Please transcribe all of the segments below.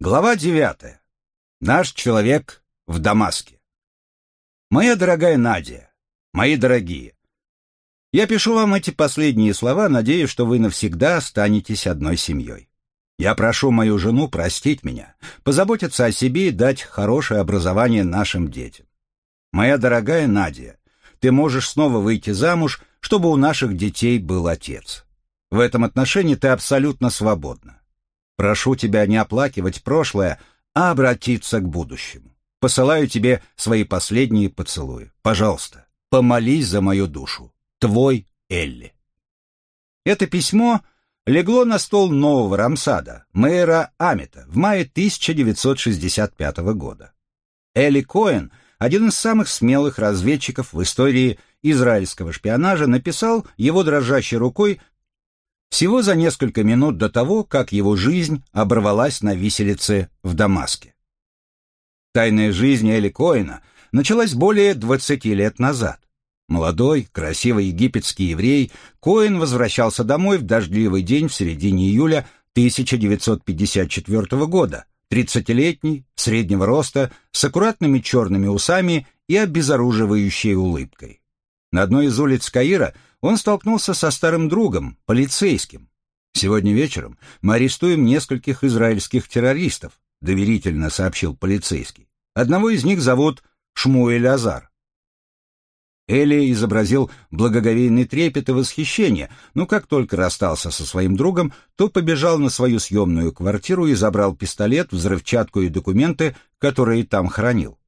Глава девятая. Наш человек в Дамаске. Моя дорогая Надя, мои дорогие, я пишу вам эти последние слова, надеясь, что вы навсегда останетесь одной семьей. Я прошу мою жену простить меня, позаботиться о себе и дать хорошее образование нашим детям. Моя дорогая Надя, ты можешь снова выйти замуж, чтобы у наших детей был отец. В этом отношении ты абсолютно свободна. Прошу тебя не оплакивать прошлое, а обратиться к будущему. Посылаю тебе свои последние поцелуи. Пожалуйста, помолись за мою душу. Твой Элли. Это письмо легло на стол нового Рамсада, мэра Амита, в мае 1965 года. Элли Коэн, один из самых смелых разведчиков в истории израильского шпионажа, написал его дрожащей рукой всего за несколько минут до того, как его жизнь оборвалась на виселице в Дамаске. Тайная жизнь Эли Коэна началась более 20 лет назад. Молодой, красивый египетский еврей, Коэн возвращался домой в дождливый день в середине июля 1954 года, 30-летний, среднего роста, с аккуратными черными усами и обезоруживающей улыбкой. На одной из улиц Каира он столкнулся со старым другом, полицейским. «Сегодня вечером мы арестуем нескольких израильских террористов», доверительно сообщил полицейский. «Одного из них зовут Шмуэль Азар. Элли изобразил благоговейный трепет и восхищение, но как только расстался со своим другом, то побежал на свою съемную квартиру и забрал пистолет, взрывчатку и документы, которые там хранил.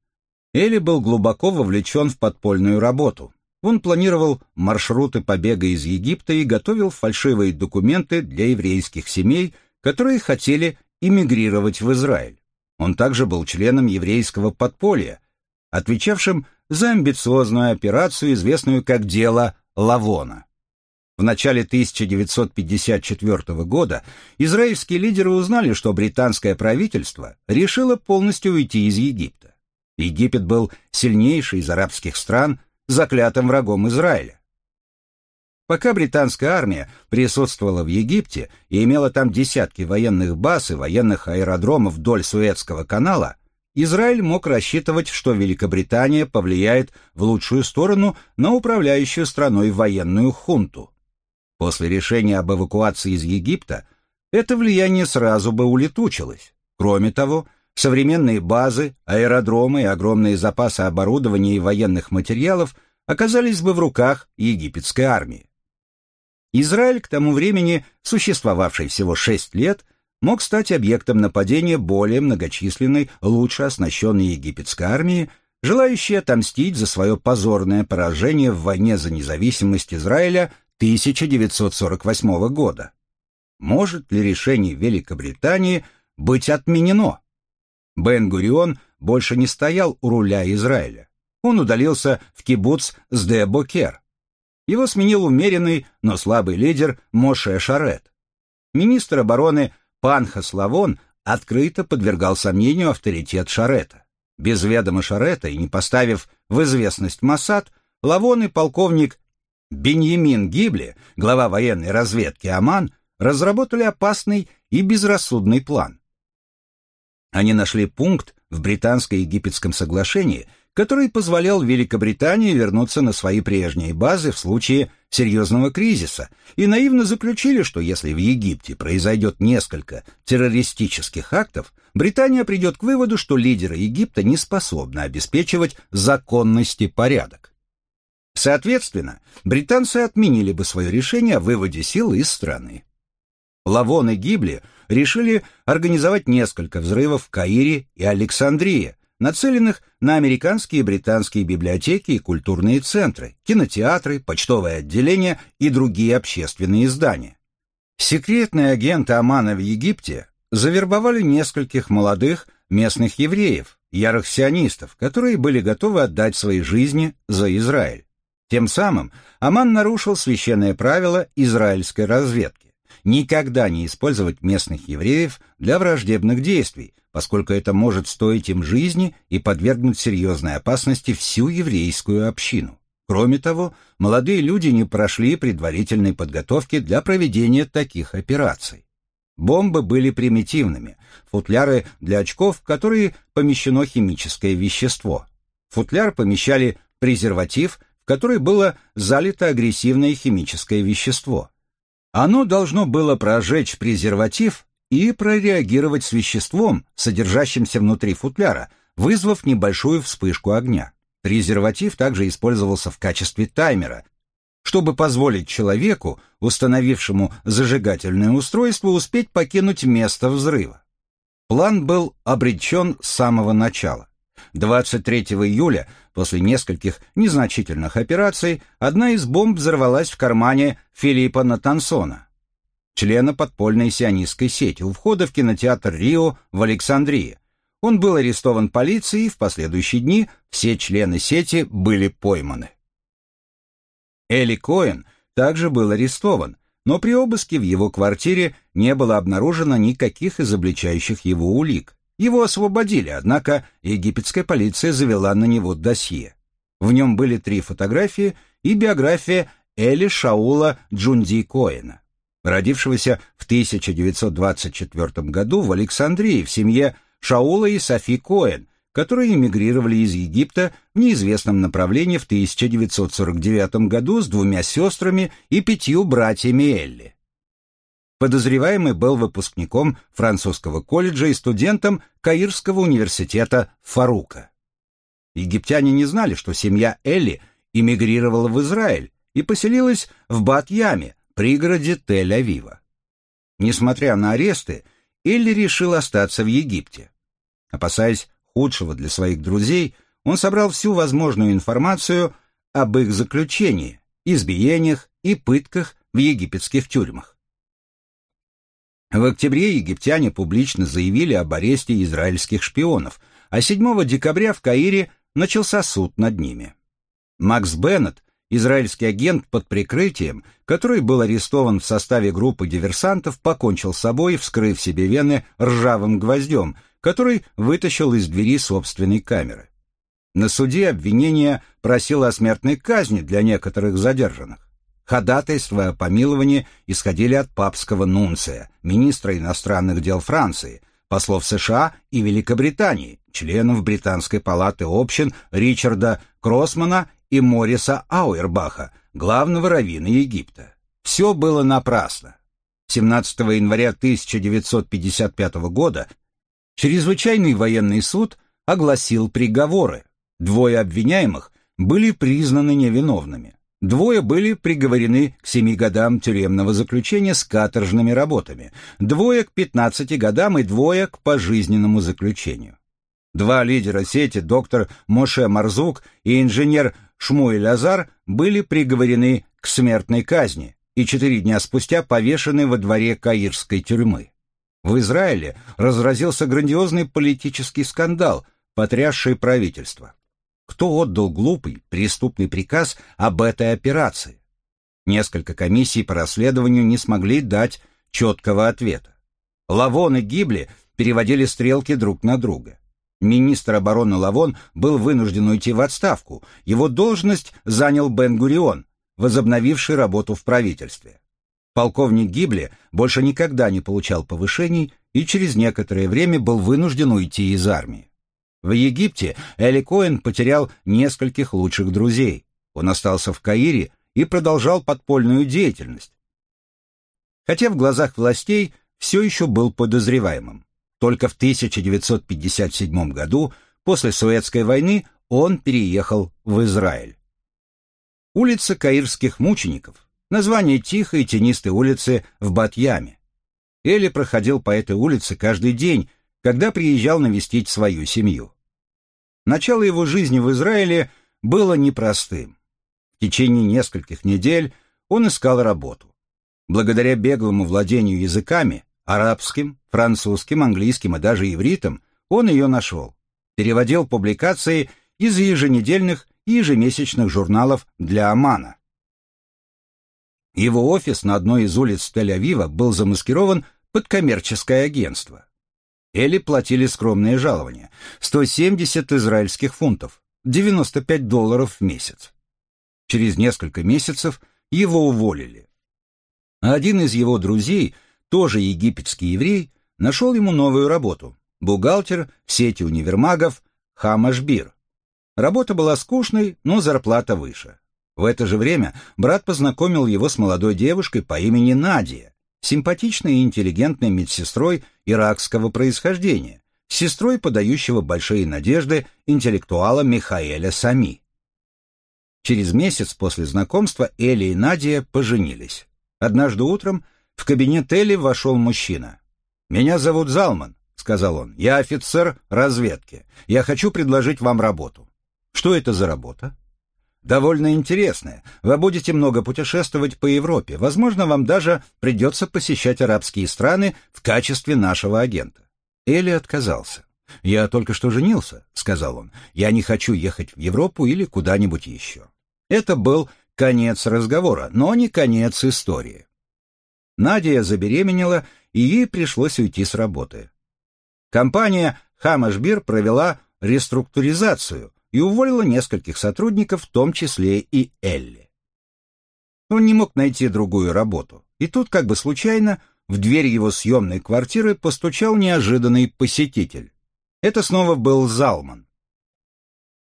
Элли был глубоко вовлечен в подпольную работу. Он планировал маршруты побега из Египта и готовил фальшивые документы для еврейских семей, которые хотели эмигрировать в Израиль. Он также был членом еврейского подполья, отвечавшим за амбициозную операцию, известную как «Дело Лавона». В начале 1954 года израильские лидеры узнали, что британское правительство решило полностью уйти из Египта. Египет был сильнейший из арабских стран, заклятым врагом Израиля. Пока британская армия присутствовала в Египте и имела там десятки военных баз и военных аэродромов вдоль Суэцкого канала, Израиль мог рассчитывать, что Великобритания повлияет в лучшую сторону на управляющую страной военную хунту. После решения об эвакуации из Египта это влияние сразу бы улетучилось. Кроме того, современные базы, аэродромы и огромные запасы оборудования и военных материалов оказались бы в руках египетской армии. Израиль, к тому времени существовавший всего шесть лет, мог стать объектом нападения более многочисленной, лучше оснащенной египетской армии, желающей отомстить за свое позорное поражение в войне за независимость Израиля 1948 года. Может ли решение Великобритании быть отменено? Бен-Гурион больше не стоял у руля Израиля. Он удалился в кибуц Сде-Бокер. Его сменил умеренный, но слабый лидер Моше Шарет. Министр обороны Панхас Лавон открыто подвергал сомнению авторитет Шарета. Без ведома Шарета и не поставив в известность Масад, Лавон и полковник Беньямин Гибли, глава военной разведки Оман, разработали опасный и безрассудный план. Они нашли пункт в британско-египетском соглашении – который позволял Великобритании вернуться на свои прежние базы в случае серьезного кризиса, и наивно заключили, что если в Египте произойдет несколько террористических актов, Британия придет к выводу, что лидеры Египта не способны обеспечивать законность и порядок. Соответственно, британцы отменили бы свое решение о выводе сил из страны. Лавон и Гибли решили организовать несколько взрывов в Каире и Александрии, нацеленных на американские и британские библиотеки и культурные центры, кинотеатры, почтовые отделения и другие общественные здания. Секретные агенты Омана в Египте завербовали нескольких молодых местных евреев, ярых сионистов, которые были готовы отдать свои жизни за Израиль. Тем самым Оман нарушил священное правило израильской разведки – никогда не использовать местных евреев для враждебных действий, поскольку это может стоить им жизни и подвергнуть серьезной опасности всю еврейскую общину. Кроме того, молодые люди не прошли предварительной подготовки для проведения таких операций. Бомбы были примитивными, футляры для очков, в которые помещено химическое вещество. В футляр помещали презерватив, в который было залито агрессивное химическое вещество. Оно должно было прожечь презерватив и прореагировать с веществом, содержащимся внутри футляра, вызвав небольшую вспышку огня. Презерватив также использовался в качестве таймера, чтобы позволить человеку, установившему зажигательное устройство, успеть покинуть место взрыва. План был обречен с самого начала. 23 июля, после нескольких незначительных операций, одна из бомб взорвалась в кармане Филиппа Натансона, члена подпольной сионистской сети, у входа в кинотеатр «Рио» в Александрии. Он был арестован полицией, и в последующие дни все члены сети были пойманы. Эли Коэн также был арестован, но при обыске в его квартире не было обнаружено никаких изобличающих его улик. Его освободили, однако египетская полиция завела на него досье. В нем были три фотографии и биография Эли Шаула Джунди Коэна, родившегося в 1924 году в Александрии в семье Шаула и Софи Коэн, которые эмигрировали из Египта в неизвестном направлении в 1949 году с двумя сестрами и пятью братьями Элли. Подозреваемый был выпускником французского колледжа и студентом Каирского университета Фарука. Египтяне не знали, что семья Элли эмигрировала в Израиль и поселилась в Бат-Яме, пригороде Тель-Авива. Несмотря на аресты, Элли решил остаться в Египте. Опасаясь худшего для своих друзей, он собрал всю возможную информацию об их заключении, избиениях и пытках в египетских тюрьмах. В октябре египтяне публично заявили об аресте израильских шпионов, а 7 декабря в Каире начался суд над ними. Макс Беннет, израильский агент под прикрытием, который был арестован в составе группы диверсантов, покончил с собой, вскрыв себе вены ржавым гвоздем – который вытащил из двери собственной камеры. На суде обвинение просило о смертной казни для некоторых задержанных. Ходатайства о помиловании исходили от папского нунция, министра иностранных дел Франции, послов США и Великобритании, членов Британской палаты общин Ричарда Кроссмана и Мориса Ауэрбаха, главного раввина Египта. Все было напрасно. 17 января 1955 года Чрезвычайный военный суд огласил приговоры. Двое обвиняемых были признаны невиновными. Двое были приговорены к семи годам тюремного заключения с каторжными работами, двое к 15 годам и двое к пожизненному заключению. Два лидера сети, доктор Моше Марзук и инженер Шмуэль Азар, были приговорены к смертной казни и четыре дня спустя повешены во дворе каирской тюрьмы. В Израиле разразился грандиозный политический скандал, потрясший правительство. Кто отдал глупый, преступный приказ об этой операции? Несколько комиссий по расследованию не смогли дать четкого ответа. Лавон и Гибли переводили стрелки друг на друга. Министр обороны Лавон был вынужден уйти в отставку. Его должность занял Бен-Гурион, возобновивший работу в правительстве. Полковник Гибли больше никогда не получал повышений и через некоторое время был вынужден уйти из армии. В Египте Эли Коэн потерял нескольких лучших друзей. Он остался в Каире и продолжал подпольную деятельность. Хотя в глазах властей все еще был подозреваемым. Только в 1957 году, после Суэцкой войны, он переехал в Израиль. Улица Каирских мучеников Название тихой тенистой улицы в Батьяме. Эли проходил по этой улице каждый день, когда приезжал навестить свою семью. Начало его жизни в Израиле было непростым. В течение нескольких недель он искал работу. Благодаря беглому владению языками, арабским, французским, английским и даже ивритом, он ее нашел. Переводил публикации из еженедельных и ежемесячных журналов для Амана. Его офис на одной из улиц Тель-Авива был замаскирован под коммерческое агентство. Эли платили скромные жалования – 170 израильских фунтов, 95 долларов в месяц. Через несколько месяцев его уволили. Один из его друзей, тоже египетский еврей, нашел ему новую работу – бухгалтер в сети универмагов Хамашбир. Работа была скучной, но зарплата выше. В это же время брат познакомил его с молодой девушкой по имени Надия, симпатичной и интеллигентной медсестрой иракского происхождения, сестрой подающего большие надежды интеллектуала Михаэля Сами. Через месяц после знакомства Эли и Надя поженились. Однажды утром в кабинет Эли вошел мужчина. «Меня зовут Залман», — сказал он. «Я офицер разведки. Я хочу предложить вам работу». «Что это за работа?» «Довольно интересная. Вы будете много путешествовать по Европе. Возможно, вам даже придется посещать арабские страны в качестве нашего агента». Эли отказался. «Я только что женился», — сказал он. «Я не хочу ехать в Европу или куда-нибудь еще». Это был конец разговора, но не конец истории. Надя забеременела, и ей пришлось уйти с работы. Компания «Хамашбир» провела реструктуризацию и уволила нескольких сотрудников, в том числе и Элли. Он не мог найти другую работу, и тут как бы случайно в дверь его съемной квартиры постучал неожиданный посетитель. Это снова был Залман.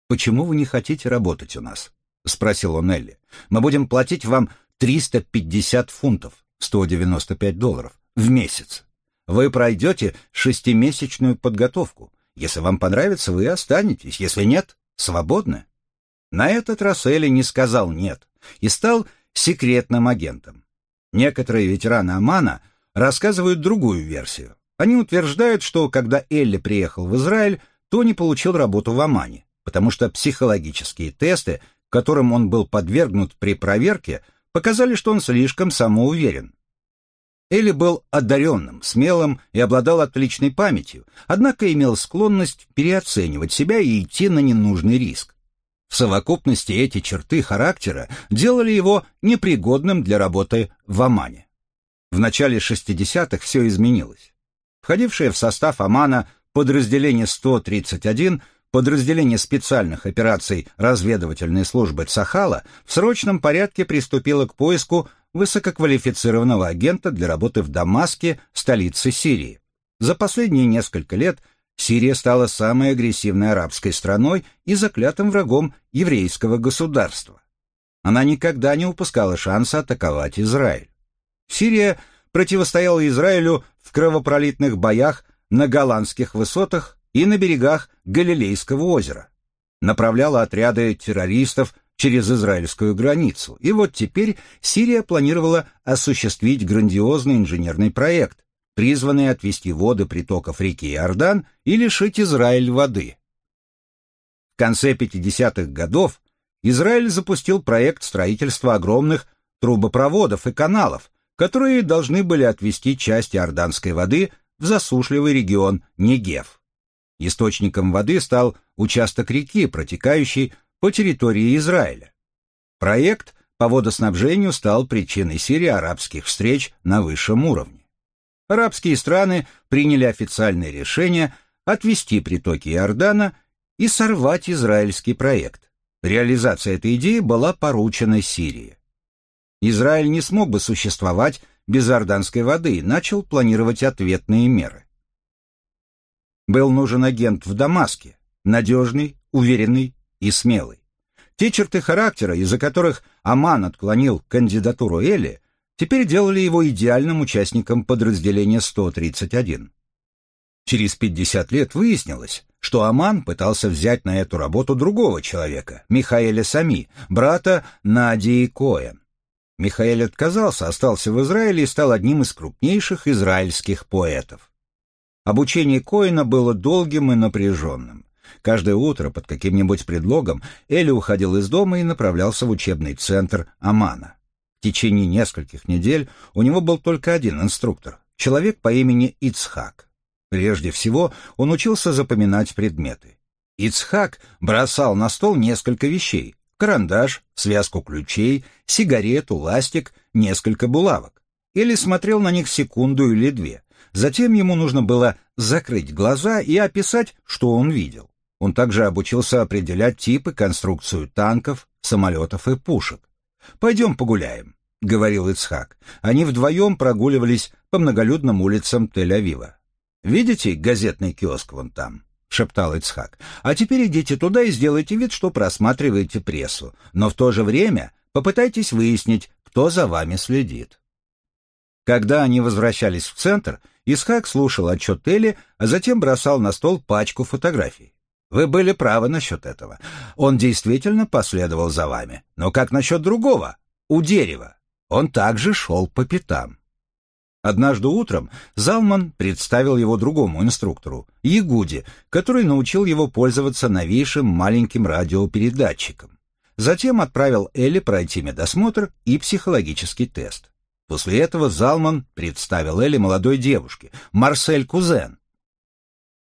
«Почему вы не хотите работать у нас?» — спросил он Элли. «Мы будем платить вам 350 фунтов, 195 долларов, в месяц. Вы пройдете шестимесячную подготовку. Если вам понравится, вы останетесь. Если нет, свободны». На этот раз Элли не сказал «нет» и стал секретным агентом. Некоторые ветераны Амана рассказывают другую версию. Они утверждают, что когда Элли приехал в Израиль, то не получил работу в Омане, потому что психологические тесты, которым он был подвергнут при проверке, показали, что он слишком самоуверен. Элли был одаренным, смелым и обладал отличной памятью, однако имел склонность переоценивать себя и идти на ненужный риск. В совокупности эти черты характера делали его непригодным для работы в Омане. В начале 60-х все изменилось. Входившее в состав Омана подразделение 131, подразделение специальных операций разведывательной службы Цахала, в срочном порядке приступило к поиску высококвалифицированного агента для работы в Дамаске, столице Сирии. За последние несколько лет Сирия стала самой агрессивной арабской страной и заклятым врагом еврейского государства. Она никогда не упускала шанса атаковать Израиль. Сирия противостояла Израилю в кровопролитных боях на голландских высотах и на берегах Галилейского озера. Направляла отряды террористов через израильскую границу. И вот теперь Сирия планировала осуществить грандиозный инженерный проект, призванный отвести воды притоков реки Иордан и лишить Израиль воды. В конце 50-х годов Израиль запустил проект строительства огромных трубопроводов и каналов, которые должны были отвести часть иорданской воды в засушливый регион Негев. Источником воды стал участок реки, протекающий по территории Израиля. Проект по водоснабжению стал причиной серии арабских встреч на высшем уровне. Арабские страны приняли официальное решение отвести притоки Иордана и сорвать израильский проект. Реализация этой идеи была поручена Сирии. Израиль не смог бы существовать без орданской воды и начал планировать ответные меры. Был нужен агент в Дамаске, надежный, уверенный и смелый. Те черты характера, из-за которых Аман отклонил кандидатуру Эли, теперь делали его идеальным участником подразделения 131. Через 50 лет выяснилось, что Аман пытался взять на эту работу другого человека, Михаэля Сами, брата Надии Коэн. Михаэль отказался, остался в Израиле и стал одним из крупнейших израильских поэтов. Обучение Коина было долгим и напряженным. Каждое утро под каким-нибудь предлогом Эли уходил из дома и направлялся в учебный центр Амана. В течение нескольких недель у него был только один инструктор, человек по имени Ицхак. Прежде всего он учился запоминать предметы. Ицхак бросал на стол несколько вещей, карандаш, связку ключей, сигарету, ластик, несколько булавок. Или смотрел на них секунду или две. Затем ему нужно было закрыть глаза и описать, что он видел. Он также обучился определять типы конструкцию танков, самолетов и пушек. «Пойдем погуляем». говорил Ицхак. Они вдвоем прогуливались по многолюдным улицам Тель-Авива. «Видите газетный киоск вон там?» — шептал Ицхак. «А теперь идите туда и сделайте вид, что просматриваете прессу. Но в то же время попытайтесь выяснить, кто за вами следит». Когда они возвращались в центр, Исхак слушал отчет Элли, а затем бросал на стол пачку фотографий. «Вы были правы насчет этого. Он действительно последовал за вами. Но как насчет другого? У дерева. Он также шел по пятам». Однажды утром Залман представил его другому инструктору, Ягуде, который научил его пользоваться новейшим маленьким радиопередатчиком. Затем отправил Элли пройти медосмотр и психологический тест. После этого Залман представил Элли молодой девушке, Марсель Кузен.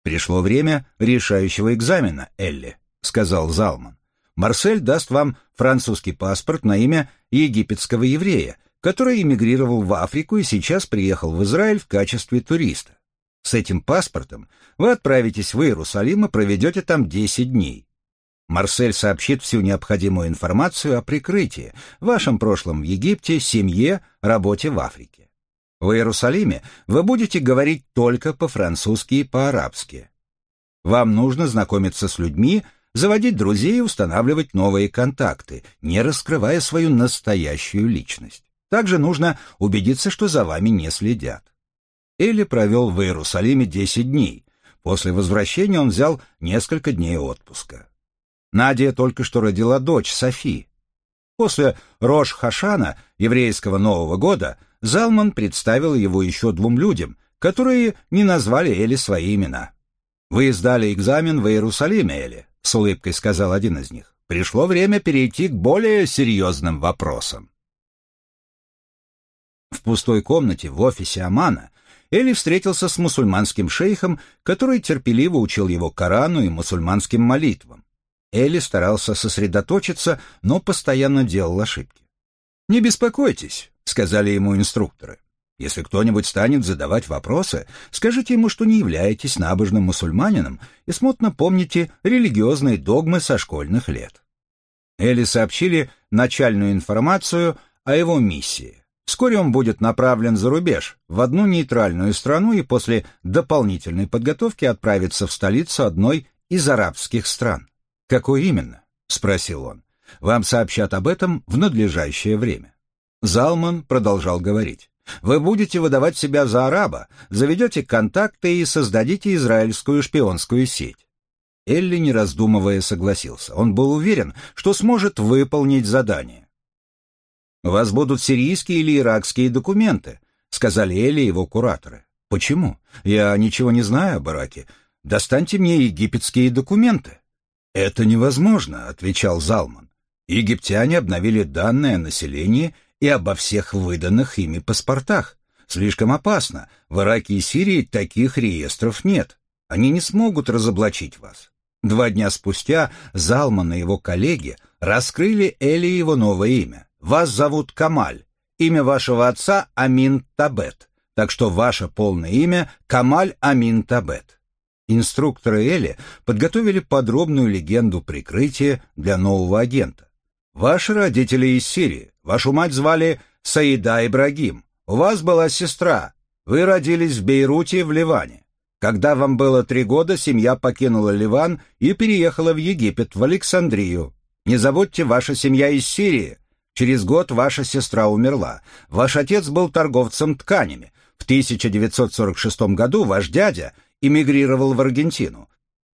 «Пришло время решающего экзамена, Элли», — сказал Залман. «Марсель даст вам французский паспорт на имя египетского еврея, который эмигрировал в Африку и сейчас приехал в Израиль в качестве туриста. С этим паспортом вы отправитесь в Иерусалим и проведете там 10 дней. Марсель сообщит всю необходимую информацию о прикрытии, вашем прошлом в Египте, семье, работе в Африке. В Иерусалиме вы будете говорить только по-французски и по-арабски. Вам нужно знакомиться с людьми, заводить друзей и устанавливать новые контакты, не раскрывая свою настоящую личность. Также нужно убедиться, что за вами не следят. Элли провел в Иерусалиме 10 дней. После возвращения он взял несколько дней отпуска. Надя только что родила дочь, Софи. После Рош-Хашана, еврейского Нового года, Залман представил его еще двум людям, которые не назвали Эли свои имена. «Вы сдали экзамен в Иерусалиме, Эли», — с улыбкой сказал один из них. «Пришло время перейти к более серьезным вопросам». В пустой комнате в офисе Амана Эли встретился с мусульманским шейхом, который терпеливо учил его Корану и мусульманским молитвам. Элли старался сосредоточиться, но постоянно делал ошибки. «Не беспокойтесь», — сказали ему инструкторы. «Если кто-нибудь станет задавать вопросы, скажите ему, что не являетесь набожным мусульманином и смутно помните религиозные догмы со школьных лет». Элли сообщили начальную информацию о его миссии. Вскоре он будет направлен за рубеж, в одну нейтральную страну и после дополнительной подготовки отправится в столицу одной из арабских стран. «Какой именно?» — спросил он. «Вам сообщат об этом в надлежащее время». Залман продолжал говорить. «Вы будете выдавать себя за араба, заведете контакты и создадите израильскую шпионскую сеть». Элли, не раздумывая, согласился. Он был уверен, что сможет выполнить задание. «У вас будут сирийские или иракские документы», — сказали Элли его кураторы. «Почему? Я ничего не знаю о Бараке. Достаньте мне египетские документы». «Это невозможно», — отвечал Залман. «Египтяне обновили данные о населении и обо всех выданных ими паспортах. Слишком опасно. В Ираке и Сирии таких реестров нет. Они не смогут разоблачить вас». Два дня спустя Залман и его коллеги раскрыли Эли его новое имя. «Вас зовут Камаль. Имя вашего отца Амин Табет. Так что ваше полное имя Камаль Амин Табет». Инструкторы Эли подготовили подробную легенду прикрытия для нового агента. Ваши родители из Сирии. Вашу мать звали Саида Ибрагим. У вас была сестра. Вы родились в Бейруте в Ливане. Когда вам было три года, семья покинула Ливан и переехала в Египет, в Александрию. Не забудьте, ваша семья из Сирии. Через год ваша сестра умерла. Ваш отец был торговцем тканями. В 1946 году ваш дядя эмигрировал в Аргентину.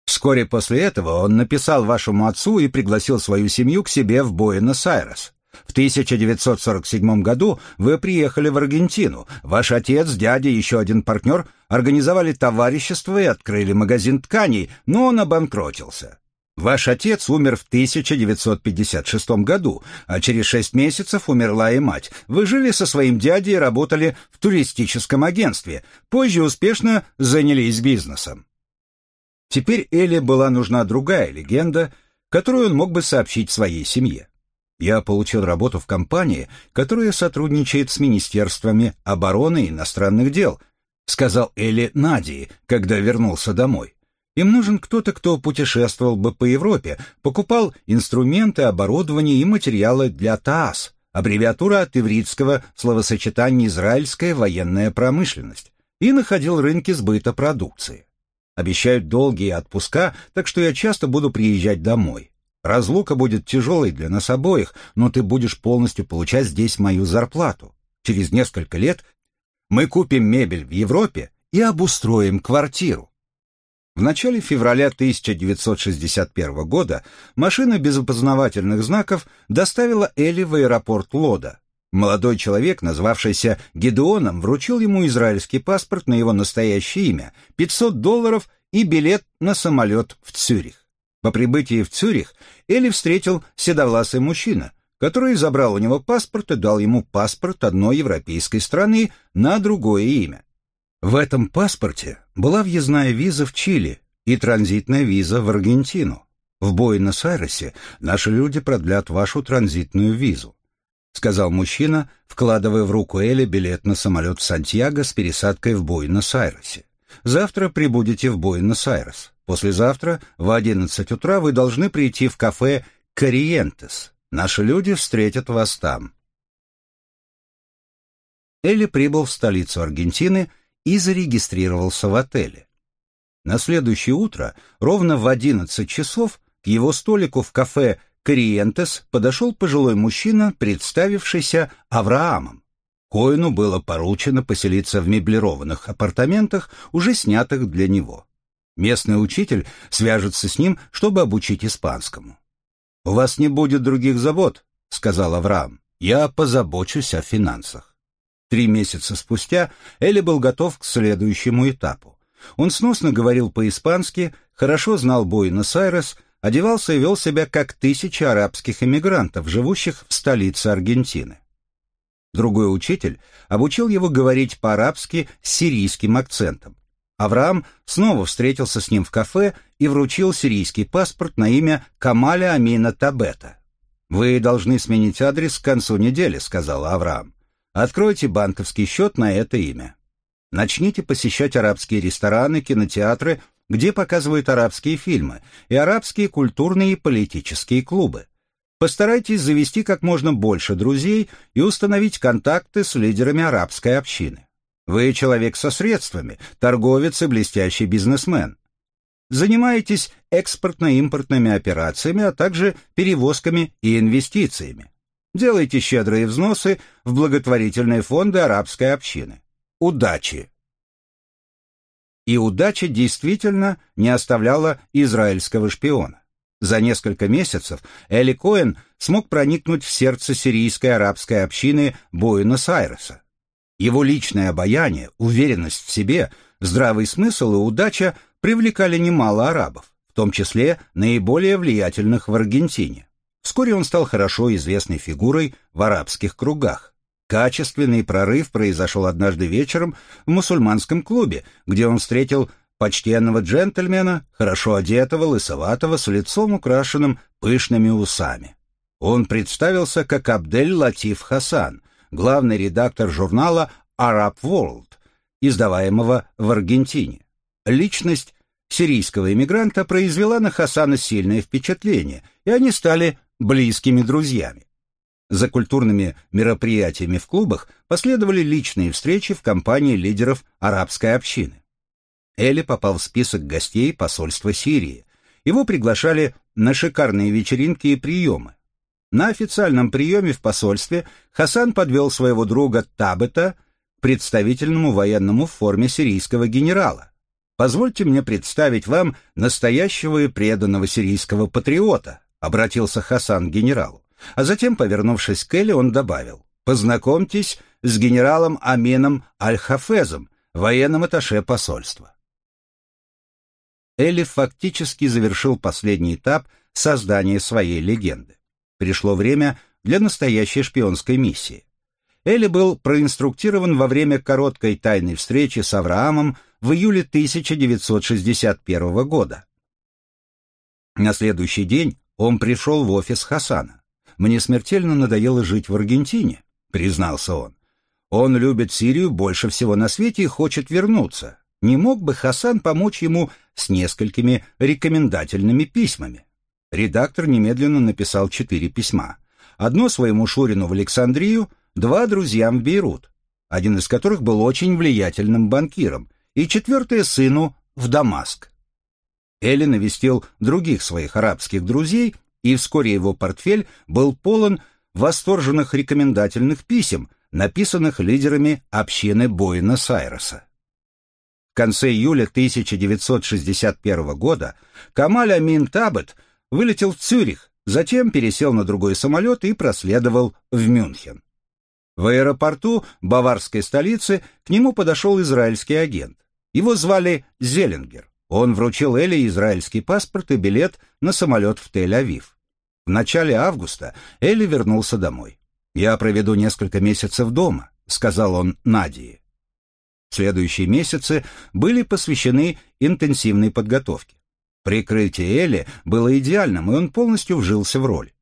Вскоре после этого он написал вашему отцу и пригласил свою семью к себе в Буэнос-Айрес. В 1947 году вы приехали в Аргентину. Ваш отец, дядя еще один партнер организовали товарищество и открыли магазин тканей, но он обанкротился. Ваш отец умер в 1956 году, а через шесть месяцев умерла и мать. Вы жили со своим дядей и работали в туристическом агентстве. Позже успешно занялись бизнесом. Теперь Элли была нужна другая легенда, которую он мог бы сообщить своей семье. Я получил работу в компании, которая сотрудничает с министерствами обороны и иностранных дел, сказал Элли Нади, когда вернулся домой. Им нужен кто-то, кто путешествовал бы по Европе, покупал инструменты, оборудование и материалы для ТААС, аббревиатура от ивритского словосочетания «израильская военная промышленность», и находил рынки сбыта продукции. Обещают долгие отпуска, так что я часто буду приезжать домой. Разлука будет тяжелой для нас обоих, но ты будешь полностью получать здесь мою зарплату. Через несколько лет мы купим мебель в Европе и обустроим квартиру. В начале февраля 1961 года машина без опознавательных знаков доставила Элли в аэропорт Лода. Молодой человек, назвавшийся Гедеоном, вручил ему израильский паспорт на его настоящее имя, 500 долларов и билет на самолет в Цюрих. По прибытии в Цюрих Элли встретил седовласый мужчина, который забрал у него паспорт и дал ему паспорт одной европейской страны на другое имя. В этом паспорте была въездная виза в Чили и транзитная виза в Аргентину. В Буэнос-Айресе наши люди продлят вашу транзитную визу, сказал мужчина, вкладывая в руку Эли билет на самолет в Сантьяго с пересадкой в Буэнос-Айресе. Завтра прибудете в Буэнос-Айрес. Послезавтра в 11 утра вы должны прийти в кафе «Кориентес». Наши люди встретят вас там. Элли прибыл в столицу Аргентины и зарегистрировался в отеле. На следующее утро, ровно в 11 часов, к его столику в кафе «Кориентес» подошел пожилой мужчина, представившийся Авраамом. Коину было поручено поселиться в меблированных апартаментах, уже снятых для него. Местный учитель свяжется с ним, чтобы обучить испанскому. «У вас не будет других забот», — сказал Авраам. «Я позабочусь о финансах». Три месяца спустя Элли был готов к следующему этапу. Он сносно говорил по-испански, хорошо знал Буэнос-Айрес, одевался и вел себя как тысячи арабских эмигрантов, живущих в столице Аргентины. Другой учитель обучил его говорить по-арабски с сирийским акцентом. Авраам снова встретился с ним в кафе и вручил сирийский паспорт на имя Камаля Амина Табета. «Вы должны сменить адрес к концу недели», — сказал Авраам. Откройте банковский счет на это имя. Начните посещать арабские рестораны, кинотеатры, где показывают арабские фильмы, и арабские культурные и политические клубы. Постарайтесь завести как можно больше друзей и установить контакты с лидерами арабской общины. Вы человек со средствами, торговец и блестящий бизнесмен. Занимаетесь экспортно-импортными операциями, а также перевозками и инвестициями. Делайте щедрые взносы в благотворительные фонды арабской общины. Удачи! И удача действительно не оставляла израильского шпиона. За несколько месяцев Эли Коэн смог проникнуть в сердце сирийской арабской общины Буэнос-Айреса. Его личное обаяние, уверенность в себе, здравый смысл и удача привлекали немало арабов, в том числе наиболее влиятельных в Аргентине. Вскоре он стал хорошо известной фигурой в арабских кругах. Качественный прорыв произошел однажды вечером в мусульманском клубе, где он встретил почтенного джентльмена, хорошо одетого, лысоватого, с лицом украшенным пышными усами. Он представился как Абдель Латиф Хасан, главный редактор журнала Arab World, издаваемого в Аргентине. Личность сирийского иммигранта произвела на Хасана сильное впечатление, и они стали близкими друзьями. За культурными мероприятиями в клубах последовали личные встречи в компании лидеров арабской общины. Эли попал в список гостей посольства Сирии. Его приглашали на шикарные вечеринки и приемы. На официальном приеме в посольстве Хасан подвел своего друга Табета к представительному военному в форме сирийского генерала. Позвольте мне представить вам настоящего и преданного сирийского патриота, обратился Хасан к генералу. А затем, повернувшись к Элли, он добавил, «Познакомьтесь с генералом Амином Аль-Хафезом, военным атташе посольства». Элли фактически завершил последний этап создания своей легенды. Пришло время для настоящей шпионской миссии. Элли был проинструктирован во время короткой тайной встречи с Авраамом в июле 1961 года. На следующий день он пришел в офис Хасана. «Мне смертельно надоело жить в Аргентине», — признался он. «Он любит Сирию больше всего на свете и хочет вернуться. Не мог бы Хасан помочь ему с несколькими рекомендательными письмами?» Редактор немедленно написал четыре письма. одно своему Шурину в Александрию, два друзьям в Бейрут, один из которых был очень влиятельным банкиром, и четвертое сыну в Дамаск. Эли навестил других своих арабских друзей, и вскоре его портфель был полон восторженных рекомендательных писем, написанных лидерами общины Буэнос-Айреса. В конце июля 1961 года Камаль Амин Табет вылетел в Цюрих, затем пересел на другой самолет и проследовал в Мюнхен. В аэропорту баварской столицы к нему подошел израильский агент. Его звали Зелингер. Он вручил Элли израильский паспорт и билет на самолет в Тель-Авив. В начале августа Элли вернулся домой. «Я проведу несколько месяцев дома», — сказал он Надии. Следующие месяцы были посвящены интенсивной подготовке. Прикрытие Элли было идеальным, и он полностью вжился в роль.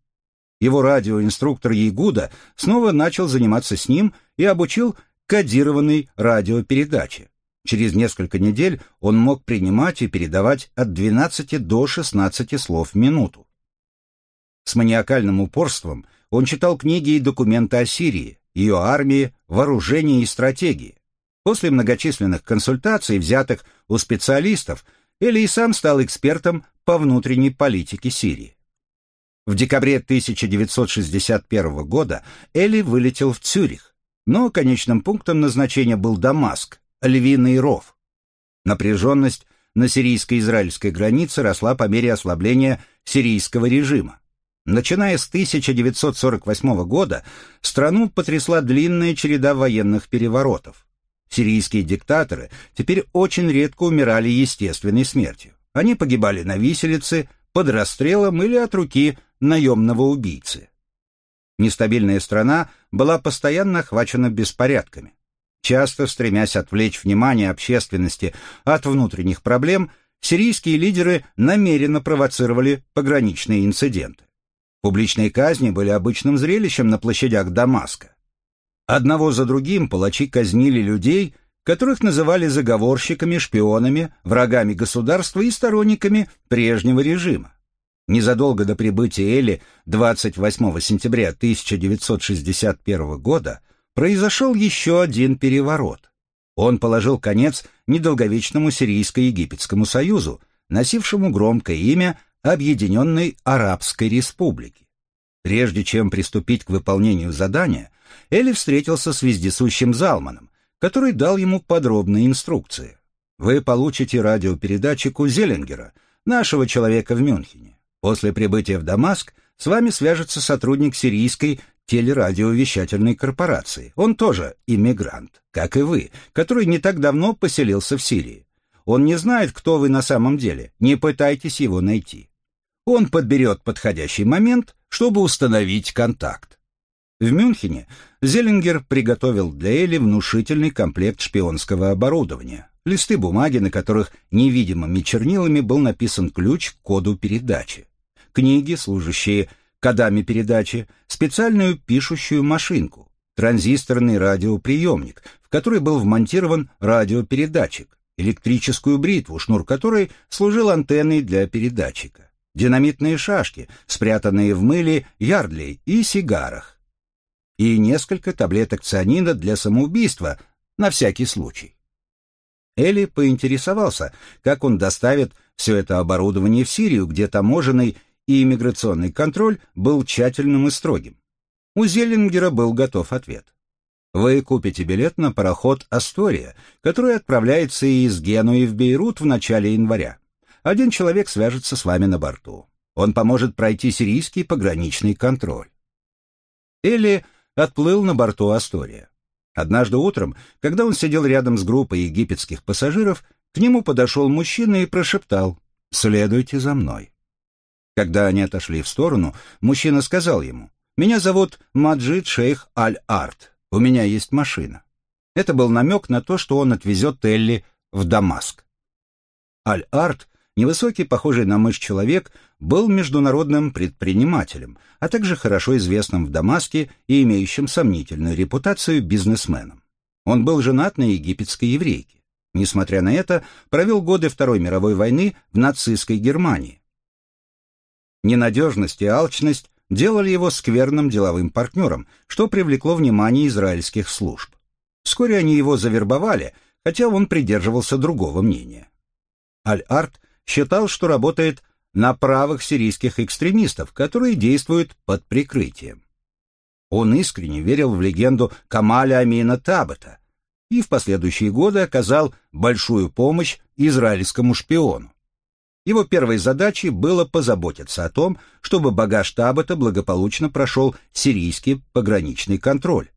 Его радиоинструктор Ягуда снова начал заниматься с ним и обучил кодированной радиопередаче. Через несколько недель он мог принимать и передавать от 12 до 16 слов в минуту. С маниакальным упорством он читал книги и документы о Сирии, ее армии, вооружении и стратегии. После многочисленных консультаций, взятых у специалистов, Эли и сам стал экспертом по внутренней политике Сирии. В декабре 1961 года Эли вылетел в Цюрих, но конечным пунктом назначения был Дамаск, Львиный ров. Напряженность на сирийско-израильской границе росла по мере ослабления сирийского режима. Начиная с 1948 года страну потрясла длинная череда военных переворотов. Сирийские диктаторы теперь очень редко умирали естественной смертью. Они погибали на виселице, под расстрелом или от руки наемного убийцы. Нестабильная страна была постоянно охвачена беспорядками. Часто стремясь отвлечь внимание общественности от внутренних проблем, сирийские лидеры намеренно провоцировали пограничные инциденты. Публичные казни были обычным зрелищем на площадях Дамаска. Одного за другим палачи казнили людей, которых называли заговорщиками, шпионами, врагами государства и сторонниками прежнего режима. Незадолго до прибытия Эли 28 сентября 1961 года произошел еще один переворот. Он положил конец недолговечному Сирийско-Египетскому союзу, носившему громкое имя Объединенной Арабской Республики. Прежде чем приступить к выполнению задания, Эли встретился с вездесущим Залманом, который дал ему подробные инструкции. Вы получите радиопередатчику Зеллингера, нашего человека в Мюнхене. После прибытия в Дамаск с вами свяжется сотрудник сирийской телерадиовещательной корпорации. Он тоже иммигрант, как и вы, который не так давно поселился в Сирии. Он не знает, кто вы на самом деле, не пытайтесь его найти. Он подберет подходящий момент, чтобы установить контакт. В Мюнхене Зеллингер приготовил для Эли внушительный комплект шпионского оборудования, листы бумаги, на которых невидимыми чернилами был написан ключ к коду передачи, книги, служащие кодами передачи, специальную пишущую машинку, транзисторный радиоприемник, в который был вмонтирован радиопередатчик, электрическую бритву, шнур которой служил антенной для передатчика, динамитные шашки, спрятанные в мыле ярдлей и сигарах, и несколько таблеток цианида для самоубийства на всякий случай. Элли поинтересовался, как он доставит все это оборудование в Сирию, где таможенный и иммиграционный контроль был тщательным и строгим. У Зеллингера был готов ответ. Вы купите билет на пароход «Астория», который отправляется из Генуи в Бейрут в начале января. Один человек свяжется с вами на борту. Он поможет пройти сирийский пограничный контроль. Элли отплыл на борту «Астория». Однажды утром, когда он сидел рядом с группой египетских пассажиров, к нему подошел мужчина и прошептал «Следуйте за мной». Когда они отошли в сторону, мужчина сказал ему «Меня зовут Маджид Шейх Аль-Арт. У меня есть машина. Это был намек на то, что он отвезет Элли в Дамаск. Аль-Арт, невысокий, похожий на мышь человек, был международным предпринимателем, а также хорошо известным в Дамаске и имеющим сомнительную репутацию бизнесменом. Он был женат на египетской еврейке. Несмотря на это, провел годы Второй мировой войны в нацистской Германии. Ненадежность и алчность делали его скверным деловым партнером, что привлекло внимание израильских служб. Вскоре они его завербовали, хотя он придерживался другого мнения. Аль-Арт считал, что работает на правых сирийских экстремистов, которые действуют под прикрытием. Он искренне верил в легенду Камаля Амина Табата и в последующие годы оказал большую помощь израильскому шпиону. Его первой задачей было позаботиться о том, чтобы багаж Табата благополучно прошел сирийский пограничный контроль.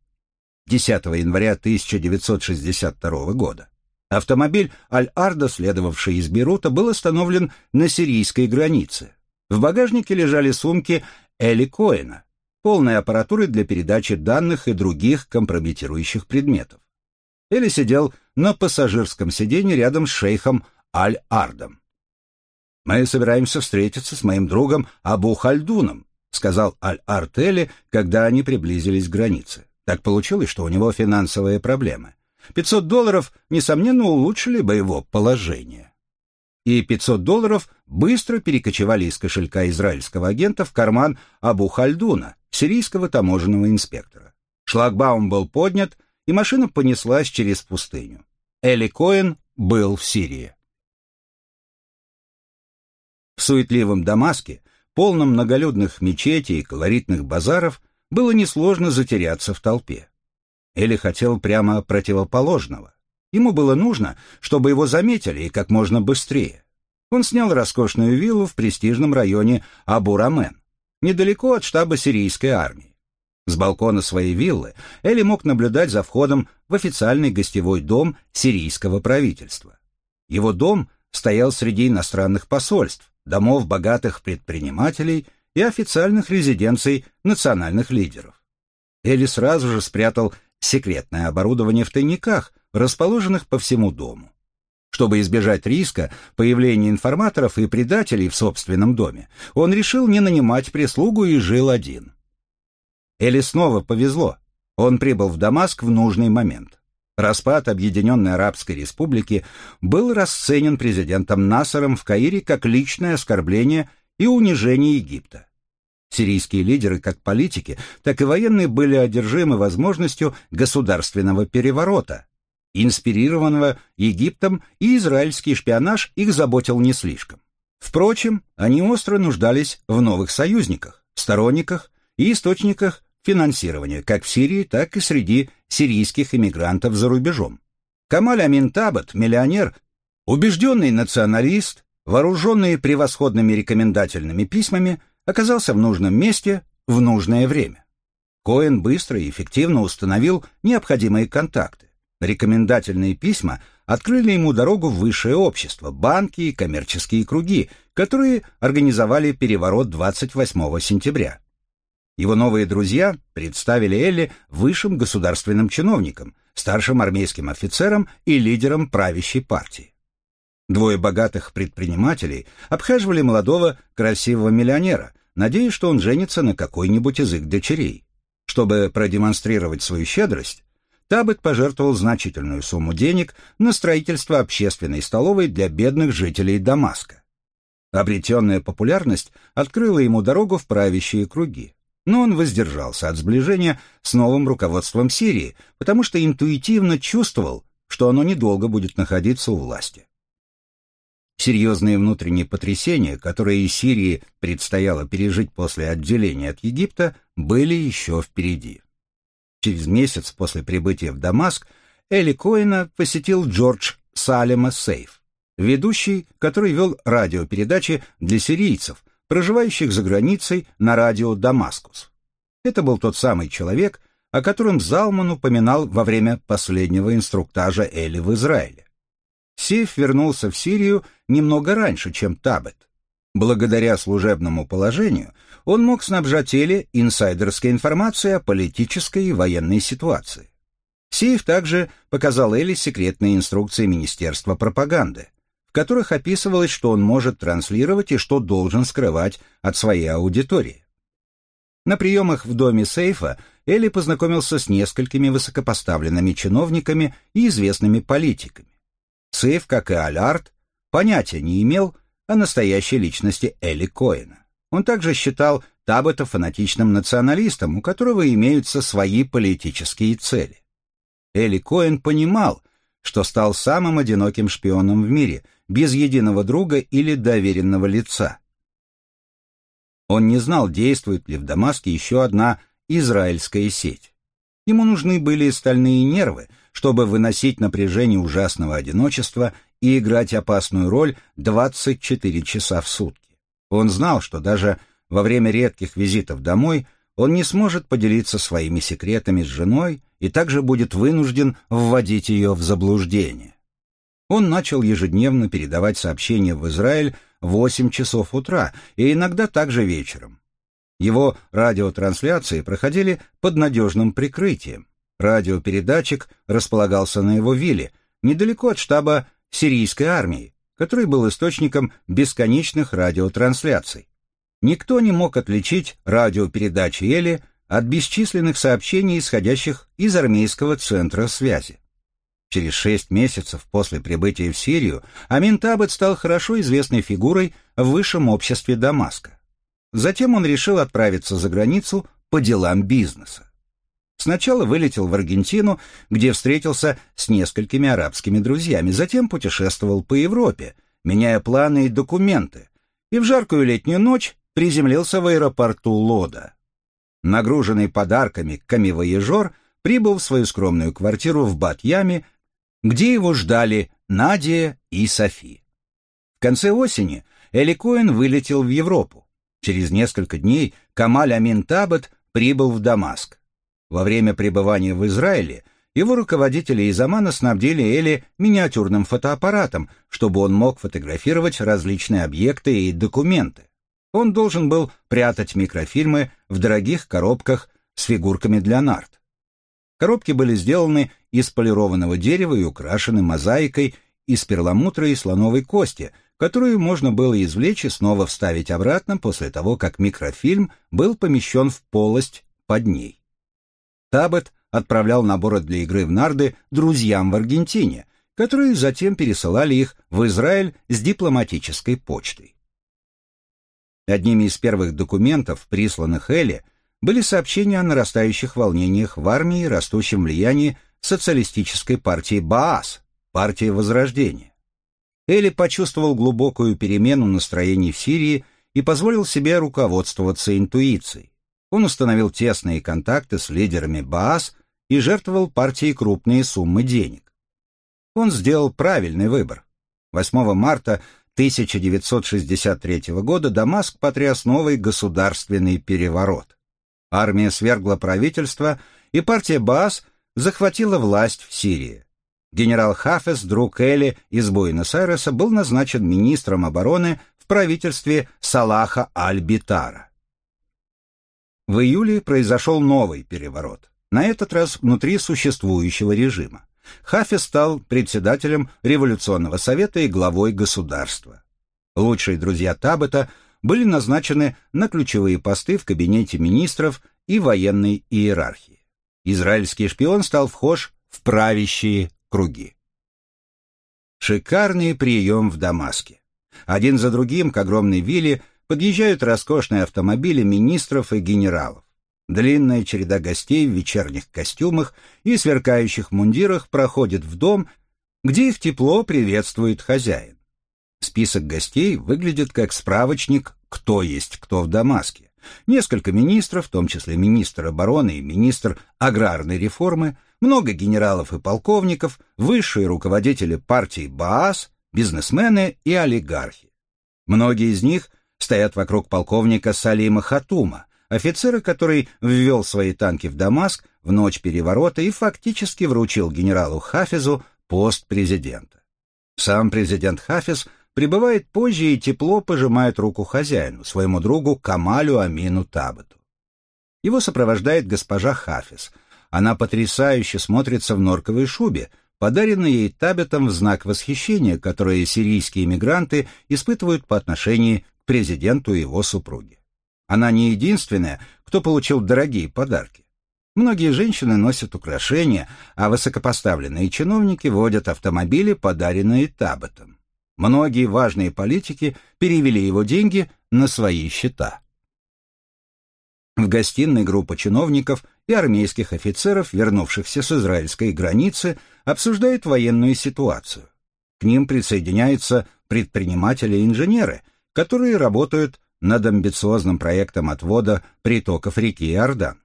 10 января 1962 года. Автомобиль Аль-Арда, следовавший из Бейрута, был остановлен на сирийской границе. В багажнике лежали сумки Эли Коэна, полной аппаратуры для передачи данных и других компрометирующих предметов. Эли сидел на пассажирском сиденье рядом с шейхом Аль-Ардом. «Мы собираемся встретиться с моим другом Абу Хальдуном», сказал Аль-Ард Эли, когда они приблизились к границе. Так получилось, что у него финансовые проблемы. 500 долларов, несомненно, улучшили бы его положение. И 500 долларов быстро перекочевали из кошелька израильского агента в карман Абу Хальдуна, сирийского таможенного инспектора. Шлагбаум был поднят, и машина понеслась через пустыню. Эли Коэн был в Сирии. В суетливом Дамаске, полном многолюдных мечетей и колоритных базаров, было несложно затеряться в толпе. Эли хотел прямо противоположного. Ему было нужно, чтобы его заметили и как можно быстрее. Он снял роскошную виллу в престижном районе Абу-Рамен, недалеко от штаба сирийской армии. С балкона своей виллы Эли мог наблюдать за входом в официальный гостевой дом сирийского правительства. Его дом стоял среди иностранных посольств, домов богатых предпринимателей и официальных резиденций национальных лидеров. Эли сразу же спрятал секретное оборудование в тайниках, расположенных по всему дому. Чтобы избежать риска появления информаторов и предателей в собственном доме, он решил не нанимать прислугу и жил один. Эли снова повезло. Он прибыл в Дамаск в нужный момент. Распад Объединенной Арабской Республики был расценен президентом Насаром в Каире как личное оскорбление и унижение Египта. Сирийские лидеры, как политики, так и военные, были одержимы возможностью государственного переворота. Инспирированного Египтом и израильский шпионаж их заботил не слишком. Впрочем, они остро нуждались в новых союзниках, сторонниках и источниках финансирования как в Сирии, так и среди сирийских иммигрантов за рубежом. Камаль Амин Табат, миллионер, убежденный националист, вооруженный превосходными рекомендательными письмами, оказался в нужном месте в нужное время. Коэн быстро и эффективно установил необходимые контакты. Рекомендательные письма открыли ему дорогу в высшее общество, банки и коммерческие круги, которые организовали переворот 28 сентября. Его новые друзья представили Элли высшим государственным чиновником, старшим армейским офицером и лидером правящей партии. Двое богатых предпринимателей обхаживали молодого красивого миллионера, надеясь, что он женится на какой-нибудь из их дочерей. Чтобы продемонстрировать свою щедрость, Табет пожертвовал значительную сумму денег на строительство общественной столовой для бедных жителей Дамаска. Обретенная популярность открыла ему дорогу в правящие круги, но он воздержался от сближения с новым руководством Сирии, потому что интуитивно чувствовал, что оно недолго будет находиться у власти. Серьезные внутренние потрясения, которые и Сирии предстояло пережить после отделения от Египта, были еще впереди. Через месяц после прибытия в Дамаск Эли Коина посетил Джордж Салема Сейф, ведущий, который вел радиопередачи для сирийцев, проживающих за границей на радио «Дамаскус». Это был тот самый человек, о котором Залман упоминал во время последнего инструктажа Эли в Израиле. Сейф вернулся в Сирию немного раньше, чем Табет. Благодаря служебному положению он мог снабжать Элли инсайдерской информацией о политической и военной ситуации. Сейф также показал Элли секретные инструкции Министерства пропаганды, в которых описывалось, что он может транслировать и что должен скрывать от своей аудитории. На приемах в доме Сейфа Элли познакомился с несколькими высокопоставленными чиновниками и известными политиками. Сейф, как и Алярд, понятия не имел о настоящей личности Элли Коэна. Он также считал Табата фанатичным националистом, у которого имеются свои политические цели. Эли Коэн понимал, что стал самым одиноким шпионом в мире, без единого друга или доверенного лица. Он не знал, действует ли в Дамаске еще одна израильская сеть. Ему нужны были стальные нервы, чтобы выносить напряжение ужасного одиночества и играть опасную роль 24 часа в сутки. Он знал, что даже во время редких визитов домой он не сможет поделиться своими секретами с женой и также будет вынужден вводить ее в заблуждение. Он начал ежедневно передавать сообщения в Израиль в 8 часов утра и иногда также вечером. Его радиотрансляции проходили под надежным прикрытием. Радиопередатчик располагался на его вилле, недалеко от штаба сирийской армии, который был источником бесконечных радиотрансляций. Никто не мог отличить радиопередачи Эли от бесчисленных сообщений, исходящих из армейского центра связи. Через шесть месяцев после прибытия в Сирию Амин Табет стал хорошо известной фигурой в высшем обществе Дамаска. Затем он решил отправиться за границу по делам бизнеса. Сначала вылетел в Аргентину, где встретился с несколькими арабскими друзьями, затем путешествовал по Европе, меняя планы и документы, и в жаркую летнюю ночь приземлился в аэропорту Лода. Нагруженный подарками камевояжер прибыл в свою скромную квартиру в Бат-Яме, где его ждали Надя и Софи. В конце осени Эли Коэн вылетел в Европу. Через несколько дней Камаль Амин Табат прибыл в Дамаск. Во время пребывания в Израиле его руководители из Амана снабдили Эли миниатюрным фотоаппаратом, чтобы он мог фотографировать различные объекты и документы. Он должен был прятать микрофильмы в дорогих коробках с фигурками для нарт. Коробки были сделаны из полированного дерева и украшены мозаикой из перламутра и слоновой кости, которую можно было извлечь и снова вставить обратно после того, как микрофильм был помещен в полость под ней. Табет отправлял наборы для игры в нарды друзьям в Аргентине, которые затем пересылали их в Израиль с дипломатической почтой. Одними из первых документов, присланных Элли, были сообщения о нарастающих волнениях в армии и растущем влиянии социалистической партии Баас, партии Возрождения. Элли почувствовал глубокую перемену настроений в Сирии и позволил себе руководствоваться интуицией. Он установил тесные контакты с лидерами Баас и жертвовал партии крупные суммы денег. Он сделал правильный выбор. 8 марта 1963 года Дамаск потряс новый государственный переворот. Армия свергла правительство, и партия Баас захватила власть в Сирии. Генерал Хафес, друг Эли из Буэнос-Айреса, был назначен министром обороны в правительстве Салаха Аль-Битара. В июле произошел новый переворот, на этот раз внутри существующего режима. Хафи стал председателем революционного совета и главой государства. Лучшие друзья Табета были назначены на ключевые посты в кабинете министров и военной иерархии. Израильский шпион стал вхож в правящие круги. Шикарный прием в Дамаске. Один за другим к огромной вилле подъезжают роскошные автомобили министров и генералов. Длинная череда гостей в вечерних костюмах и сверкающих мундирах проходит в дом, где их тепло приветствует хозяин. Список гостей выглядит как справочник «Кто есть кто в Дамаске». Несколько министров, в том числе министр обороны и министр аграрной реформы, много генералов и полковников, высшие руководители партии Баас, бизнесмены и олигархи. Многие из них стоят вокруг полковника Салима Хатума, офицера, который ввел свои танки в Дамаск в ночь переворота и фактически вручил генералу Хафизу пост президента. Сам президент Хафиз прибывает позже и тепло пожимает руку хозяину, своему другу Камалю Амину Табату. Его сопровождает госпожа Хафиз. Она потрясающе смотрится в норковой шубе, подаренной ей Табетом в знак восхищения, которое сирийские мигранты испытывают по отношению президенту и его супруге. Она не единственная, кто получил дорогие подарки. Многие женщины носят украшения, а высокопоставленные чиновники водят автомобили, подаренные Табботом. Многие важные политики перевели его деньги на свои счета. В гостиной группа чиновников и армейских офицеров, вернувшихся с израильской границы, обсуждает военную ситуацию. К ним присоединяются предприниматели и инженеры, которые работают над амбициозным проектом отвода притоков реки Иордан.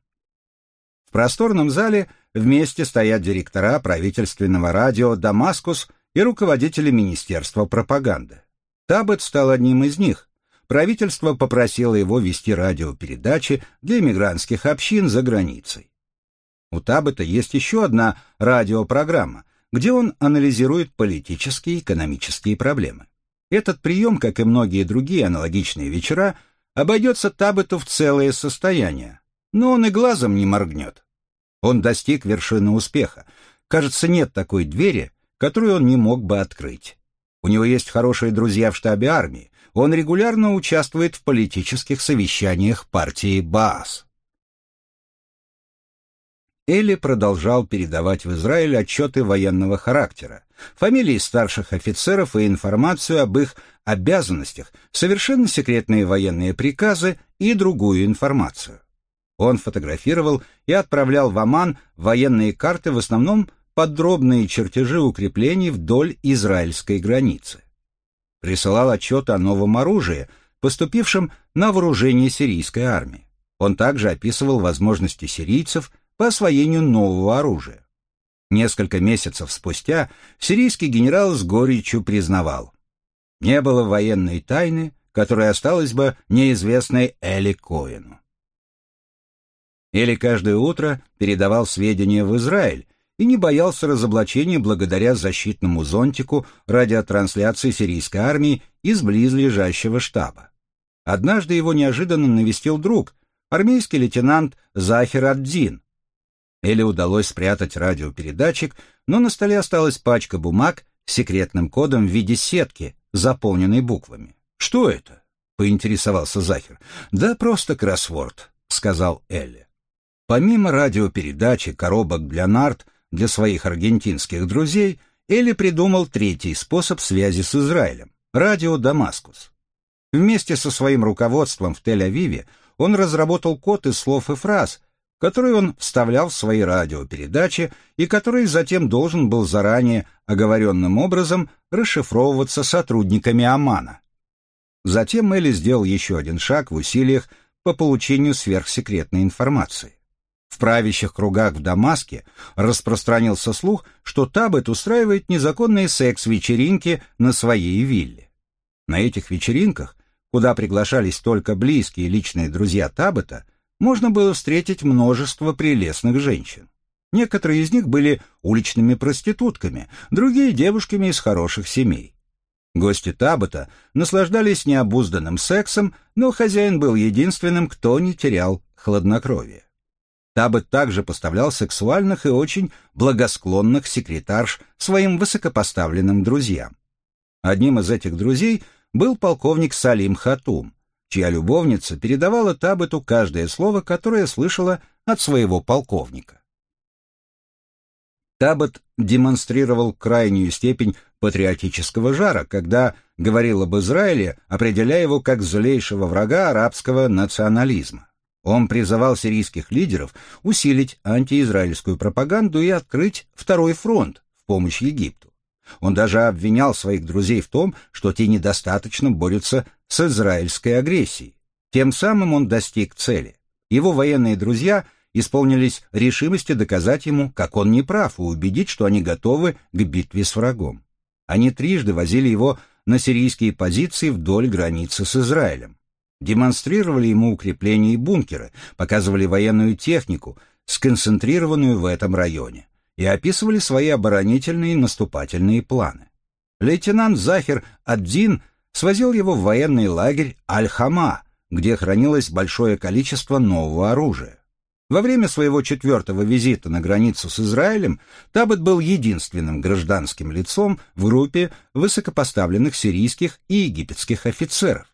В просторном зале вместе стоят директора правительственного радио «Дамаскус» и руководители Министерства пропаганды. Табет стал одним из них. Правительство попросило его вести радиопередачи для иммигрантских общин за границей. У Табета есть еще одна радиопрограмма, где он анализирует политические и экономические проблемы. Этот прием, как и многие другие аналогичные вечера, обойдется Табету в целое состояние, но он и глазом не моргнет. Он достиг вершины успеха. Кажется, нет такой двери, которую он не мог бы открыть. У него есть хорошие друзья в штабе армии. Он регулярно участвует в политических совещаниях партии БААС. Элли продолжал передавать в Израиль отчеты военного характера, фамилии старших офицеров и информацию об их обязанностях, совершенно секретные военные приказы и другую информацию. Он фотографировал и отправлял в Оман военные карты, в основном подробные чертежи укреплений вдоль израильской границы. Присылал отчеты о новом оружии, поступившем на вооружение сирийской армии. Он также описывал возможности сирийцев по освоению нового оружия. Несколько месяцев спустя сирийский генерал с горечью признавал, не было военной тайны, которая осталась бы неизвестной Эли Коэну. Эли каждое утро передавал сведения в Израиль и не боялся разоблачения благодаря защитному зонтику радиотрансляции сирийской армии из близлежащего штаба. Однажды его неожиданно навестил друг, армейский лейтенант Захир Аддин. Эле удалось спрятать радиопередатчик, но на столе осталась пачка бумаг с секретным кодом в виде сетки, заполненной буквами. «Что это?» — поинтересовался Захир. «Да просто кроссворд», — сказал Элли. Помимо радиопередачи «Коробок для нарт» для своих аргентинских друзей, Элли придумал третий способ связи с Израилем — радио «Дамаскус». Вместе со своим руководством в Тель-Авиве он разработал код из слов и фраз, которые он вставлял в свои радиопередачи и который затем должен был заранее оговоренным образом расшифровываться сотрудниками Омана. Затем Элли сделал еще один шаг в усилиях по получению сверхсекретной информации. В правящих кругах в Дамаске распространился слух, что Табет устраивает незаконные секс-вечеринки на своей вилле. На этих вечеринках, куда приглашались только близкие личные друзья Табета, можно было встретить множество прелестных женщин. Некоторые из них были уличными проститутками, другие — девушками из хороших семей. Гости Табета наслаждались необузданным сексом, но хозяин был единственным, кто не терял хладнокровие. Табет также поставлял сексуальных и очень благосклонных секретарш своим высокопоставленным друзьям. Одним из этих друзей был полковник Салим Хатум, чья любовница передавала Табету каждое слово, которое слышала от своего полковника. Табет демонстрировал крайнюю степень патриотического жара, когда говорил об Израиле, определяя его как злейшего врага арабского национализма. Он призывал сирийских лидеров усилить антиизраильскую пропаганду и открыть второй фронт в помощь Египту. Он даже обвинял своих друзей в том, что те недостаточно борются с израильской агрессией. Тем самым он достиг цели. Его военные друзья исполнились решимости доказать ему, как он не прав, и убедить, что они готовы к битве с врагом. Они трижды возили его на сирийские позиции вдоль границы с Израилем демонстрировали ему укрепления и бункеры, показывали военную технику, сконцентрированную в этом районе, и описывали свои оборонительные и наступательные планы. Лейтенант Захир Аддин свозил его в военный лагерь Аль-Хама, где хранилось большое количество нового оружия. Во время своего четвертого визита на границу с Израилем Табет был единственным гражданским лицом в группе высокопоставленных сирийских и египетских офицеров.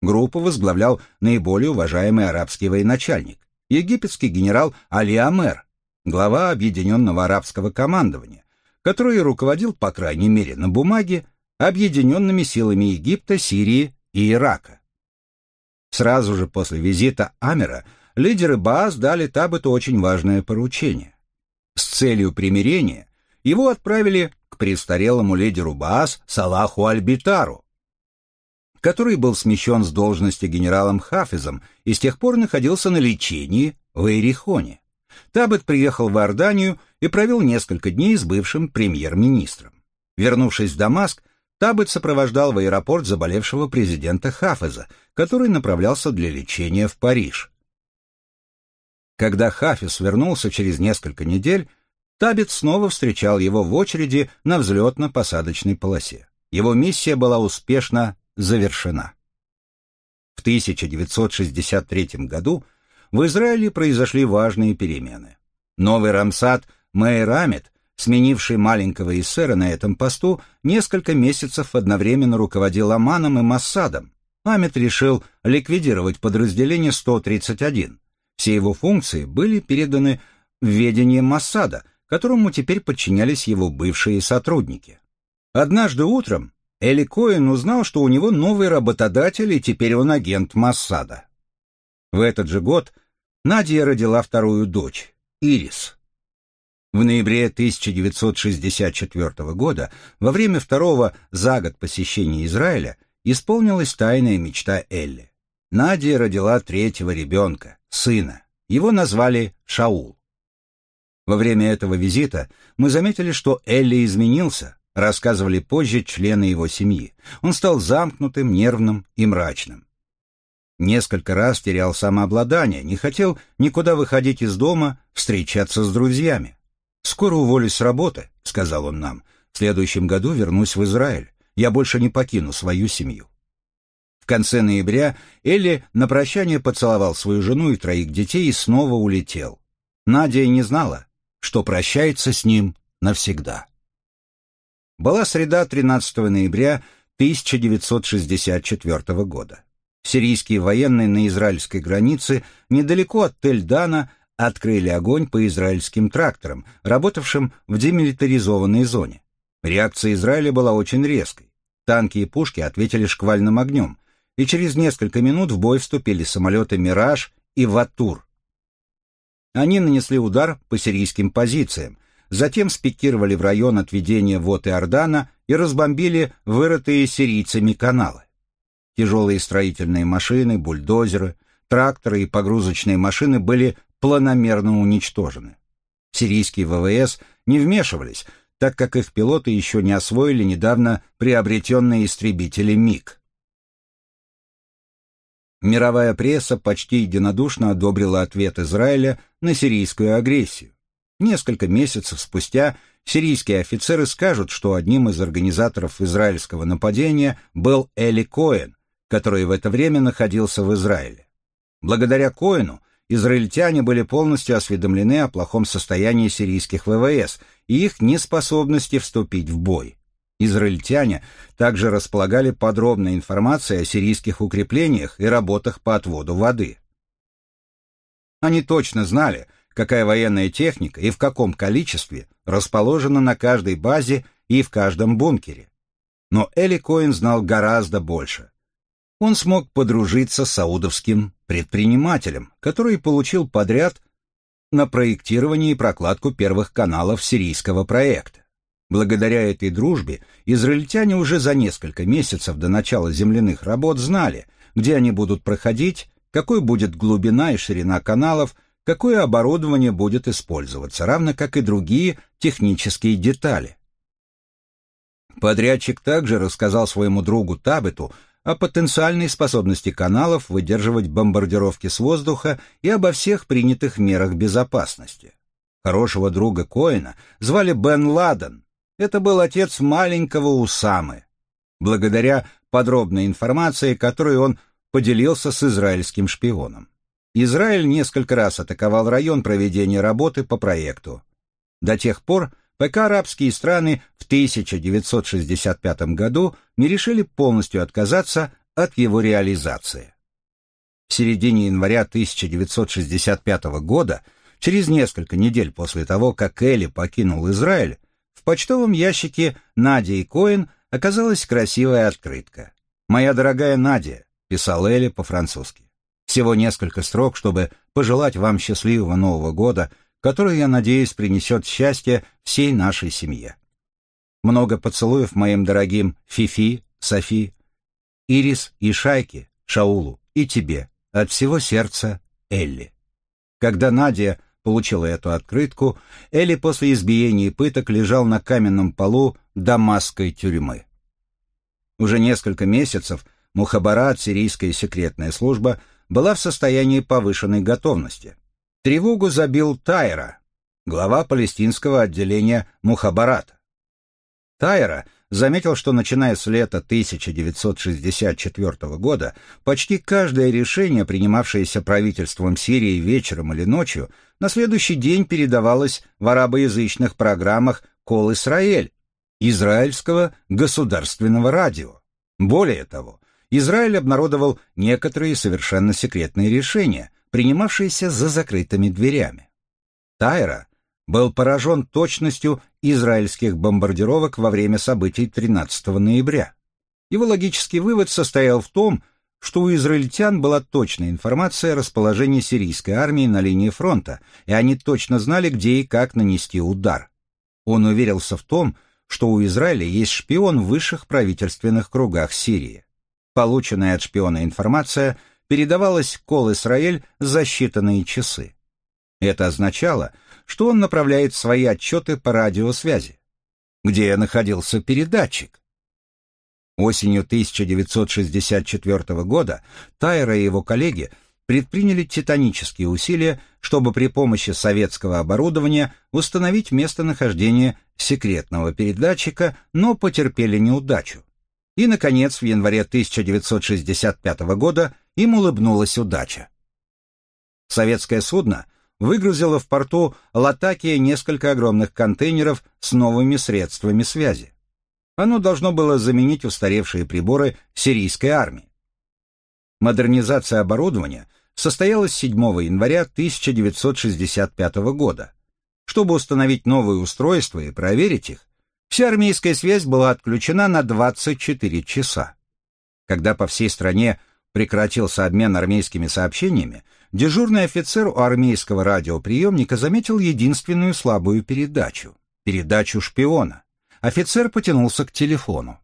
Группу возглавлял наиболее уважаемый арабский военачальник, египетский генерал Али Амер, глава Объединенного арабского командования, который руководил, по крайней мере на бумаге, объединенными силами Египта, Сирии и Ирака. Сразу же после визита Амера лидеры Баас дали Табыту очень важное поручение. С целью примирения его отправили к престарелому лидеру Баас Салаху Альбитару, который был смещен с должности генералом Хафизом и с тех пор находился на лечении в Эрихоне. Табет приехал в Иорданию и провел несколько дней с бывшим премьер-министром. Вернувшись в Дамаск, Табет сопровождал в аэропорт заболевшего президента Хафеза, который направлялся для лечения в Париж. Когда Хафиз вернулся через несколько недель, Табет снова встречал его в очереди на взлетно-посадочной полосе. Его миссия была успешно завершена. В 1963 году в Израиле произошли важные перемены. Новый Рамсад Мэйр сменивший маленького эсера на этом посту, несколько месяцев одновременно руководил Аманом и Массадом. Амет решил ликвидировать подразделение 131. Все его функции были переданы в ведение Массада, которому теперь подчинялись его бывшие сотрудники. Однажды утром Эли Коэн узнал, что у него новый работодатель, и теперь он агент Массада. В этот же год Надя родила вторую дочь, Ирис. В ноябре 1964 года, во время второго за год посещения Израиля, исполнилась тайная мечта Элли. Надя родила третьего ребенка, сына. Его назвали Шаул. Во время этого визита мы заметили, что Элли изменился, рассказывали позже члены его семьи. Он стал замкнутым, нервным и мрачным. Несколько раз терял самообладание, не хотел никуда выходить из дома, встречаться с друзьями. «Скоро уволюсь с работы», — сказал он нам. «В следующем году вернусь в Израиль. Я больше не покину свою семью». В конце ноября Элли на прощание поцеловал свою жену и троих детей и снова улетел. Надя не знала, что прощается с ним навсегда. Была среда 13 ноября 1964 года. Сирийские военные на израильской границе недалеко от Тель-Дана открыли огонь по израильским тракторам, работавшим в демилитаризованной зоне. Реакция Израиля была очень резкой. Танки и пушки ответили шквальным огнем, и через несколько минут в бой вступили самолеты «Мираж» и «Ватур». Они нанесли удар по сирийским позициям, затем спикировали в район отведения вод Иордана и разбомбили вырытые сирийцами каналы. Тяжелые строительные машины, бульдозеры, тракторы и погрузочные машины были планомерно уничтожены. Сирийские ВВС не вмешивались, так как их пилоты еще не освоили недавно приобретенные истребители МиГ. Мировая пресса почти единодушно одобрила ответ Израиля на сирийскую агрессию. Несколько месяцев спустя сирийские офицеры скажут, что одним из организаторов израильского нападения был Эли Коэн, который в это время находился в Израиле. Благодаря Коэну израильтяне были полностью осведомлены о плохом состоянии сирийских ВВС и их неспособности вступить в бой. Израильтяне также располагали подробной информацией о сирийских укреплениях и работах по отводу воды. Они точно знали, какая военная техника и в каком количестве расположена на каждой базе и в каждом бункере. Но Эли Коэн знал гораздо больше. Он смог подружиться с саудовским предпринимателем, который получил подряд на проектирование и прокладку первых каналов сирийского проекта. Благодаря этой дружбе израильтяне уже за несколько месяцев до начала земляных работ знали, где они будут проходить, какой будет глубина и ширина каналов, какое оборудование будет использоваться, равно как и другие технические детали. Подрядчик также рассказал своему другу Табету о потенциальной способности каналов выдерживать бомбардировки с воздуха и обо всех принятых мерах безопасности. Хорошего друга Коэна звали Бен Ладен, это был отец маленького Усамы. Благодаря подробной информации, которой он поделился с израильским шпионом. Израиль несколько раз атаковал район проведения работы по проекту. До тех пор, пока арабские страны в 1965 году не решили полностью отказаться от его реализации. В середине января 1965 года, через несколько недель после того, как Эли покинул Израиль, в почтовом ящике Нади и Коэн оказалась красивая открытка. «Моя дорогая Надя», — писал Элли по-французски. Всего несколько строк, чтобы пожелать вам счастливого Нового года, который, я надеюсь, принесет счастье всей нашей семье. Много поцелуев моим дорогим Фифи, Софи, Ирис и Шайке, Шаулу и тебе, от всего сердца Элли. Когда Надя получила эту открытку, Элли после избиения и пыток лежал на каменном полу дамасской тюрьмы. Уже несколько месяцев Мухабарат, сирийская секретная служба, была в состоянии повышенной готовности. Тревогу забил Тайра, глава палестинского отделения Мухабарата. Тайра заметил, что начиная с лета 1964 года почти каждое решение, принимавшееся правительством Сирии вечером или ночью, на следующий день передавалось в арабоязычных программах «Кол Исраэль» израильского государственного радио. Более того, Израиль обнародовал некоторые совершенно секретные решения, принимавшиеся за закрытыми дверями. Тайра был поражен точностью израильских бомбардировок во время событий 13 ноября. Его логический вывод состоял в том, что у израильтян была точная информация о расположении сирийской армии на линии фронта, и они точно знали, где и как нанести удар. Он уверился в том, что у Израиля есть шпион в высших правительственных кругах Сирии. Полученная от шпиона информация передавалась в Кол-Исраэль за считанные часы. Это означало, что он направляет свои отчеты по радиосвязи. Где находился передатчик? Осенью 1964 года Тайра и его коллеги предприняли титанические усилия, чтобы при помощи советского оборудования установить местонахождение секретного передатчика, но потерпели неудачу. И, наконец, в январе 1965 года им улыбнулась удача. Советское судно выгрузило в порту Латакия несколько огромных контейнеров с новыми средствами связи. Оно должно было заменить устаревшие приборы сирийской армии. Модернизация оборудования состоялась 7 января 1965 года. Чтобы установить новые устройства и проверить их, вся армейская связь была отключена на 24 часа. Когда по всей стране прекратился обмен армейскими сообщениями, дежурный офицер у армейского радиоприемника заметил единственную слабую передачу — передачу шпиона. Офицер потянулся к телефону.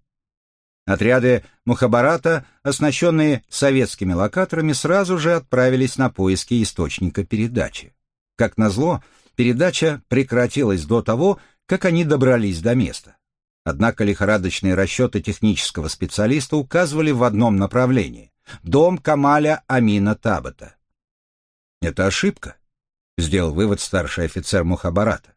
Отряды Мухабарата, оснащенные советскими локаторами, сразу же отправились на поиски источника передачи. Как назло, передача прекратилась до того, как они добрались до места. Однако лихорадочные расчеты технического специалиста указывали в одном направлении — дом Камаля Амина Табата. «Это ошибка», — сделал вывод старший офицер Мухабарата.